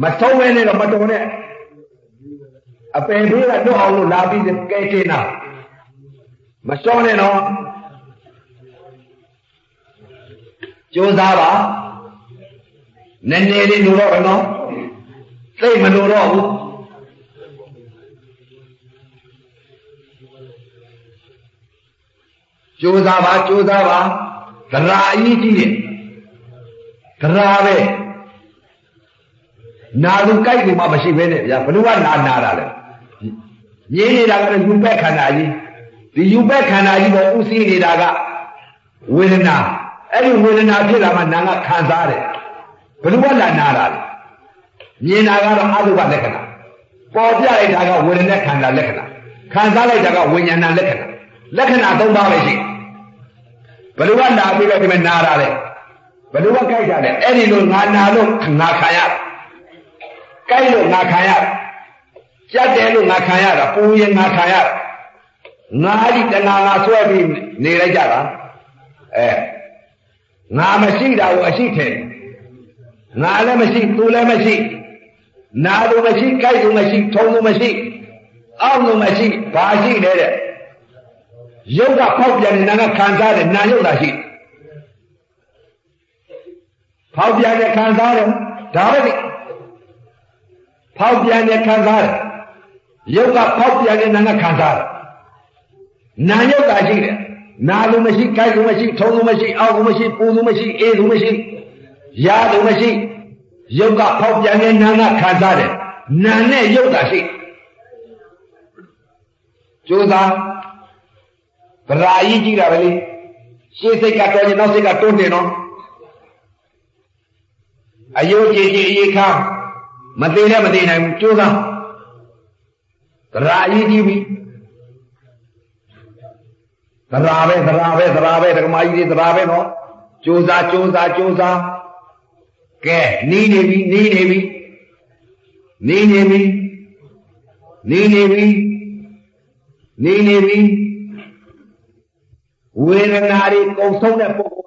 မဆုံးမဲနဲ့တော့မတော်နဲ့ အပယ်ဖေးကတော့အောင်လို့လာပြီးကဲတင်တာမစောနဲ့တော့ကြိုးစားပါနည်းနည်းလေးလိုတော့နော်သိမလိုတော့ဘူးကြိုးစားပါကြိုးစားပါသရာအကြီးကြီးတယ်သရာပဲနာလူကြိုက်လို့မှမရှိဘဲနဲ့ဗျာဘယ်လိုကနာနာတာလဲ မြင်နေတာကလည်းယူပက်ခန္ဓာကြီးဒီယူပက်ခန္ဓာကြီးပေါ်ဥသိနေတာကဝေဒနာအဲ့ဒီဝေဒနာဖြစ်လာမှနာကခံစားတယ်ဘယ်လိုကလာနာတာလဲမြင်တာကတော့အတုပလက္ခဏာပေါ်ပြလိုက်တာကဝေဒနာခန္ဓာလက္ခဏာခံစားလိုက်တာကဝိညာဏလက္ခဏာလက္ခဏာ၃ပါးပဲရှိဘယ်လိုကနာပြီးတော့ဒီမှာနာတာလဲဘယ်လိုကကြိုက်တာလဲအဲ့ဒီလိုငါနာလို့ငါခံရကြိုက်လို့ငါခံရ ကြက်တယ်လို့ငါခံရတာပူရင်ငါခံရငါဒီတဏှာငါဆွဲပြီးနေလိုက်ကြတာအဲငါမရှိတာကိုအရှိထင်ငါလည်းမရှိသူလည်းမရှိနာလို့မရှိကြိုက်လို့မရှိထုံလို့မရှိအောက်လို့မရှိဘာရှိလဲတဲ့ရုပ်ကဖောက်ပြန်နေနာကခံစားတယ်နာရုပ်သာရှိဖောက်ပြန်တဲ့ခံစားတယ်ဒါပဲဒီဖောက်ပြန်တဲ့ခံစားတယ် ရုပ်ကဖောက်ပြန်တဲ့နာကခံစားတယ်နာရုပ်သာရှိတယ်နာလို့မရှိ၊ကြိုက်လို့မရှိ၊ထုံလို့မရှိ၊အောက်လို့မရှိ၊ပူလို့မရှိ၊အေးလို့မရှိရလို့မရှိရုပ်ကဖောက်ပြန်တဲ့နာကခံစားတယ်နာနဲ့ရုပ်ကရှိကြိုးစားဗရာကြီးကြည့်တာပဲလေရှေ့စိတ်ကတော့ရင်နောက်စိတ်ကတွန်းနေတော့အယုတ်ကြည်ကြည်အေးခါမသေးလည်းမသေးနိုင်ဘူးကြိုးစား ဗရာကြီးကြည့်ပြီသရာပဲသရာပဲသရာပဲဓမ္မကြီးတွေသရာပဲနော်ကြိုးစားကြိုးစားကြိုးစားကဲနီးနေပြီနီးနေပြီနီးနေပြီနီးနေပြီနီးနေပြီဝေဒနာတွေကုံဆုံးတဲ့ပုဂ္ဂိုလ်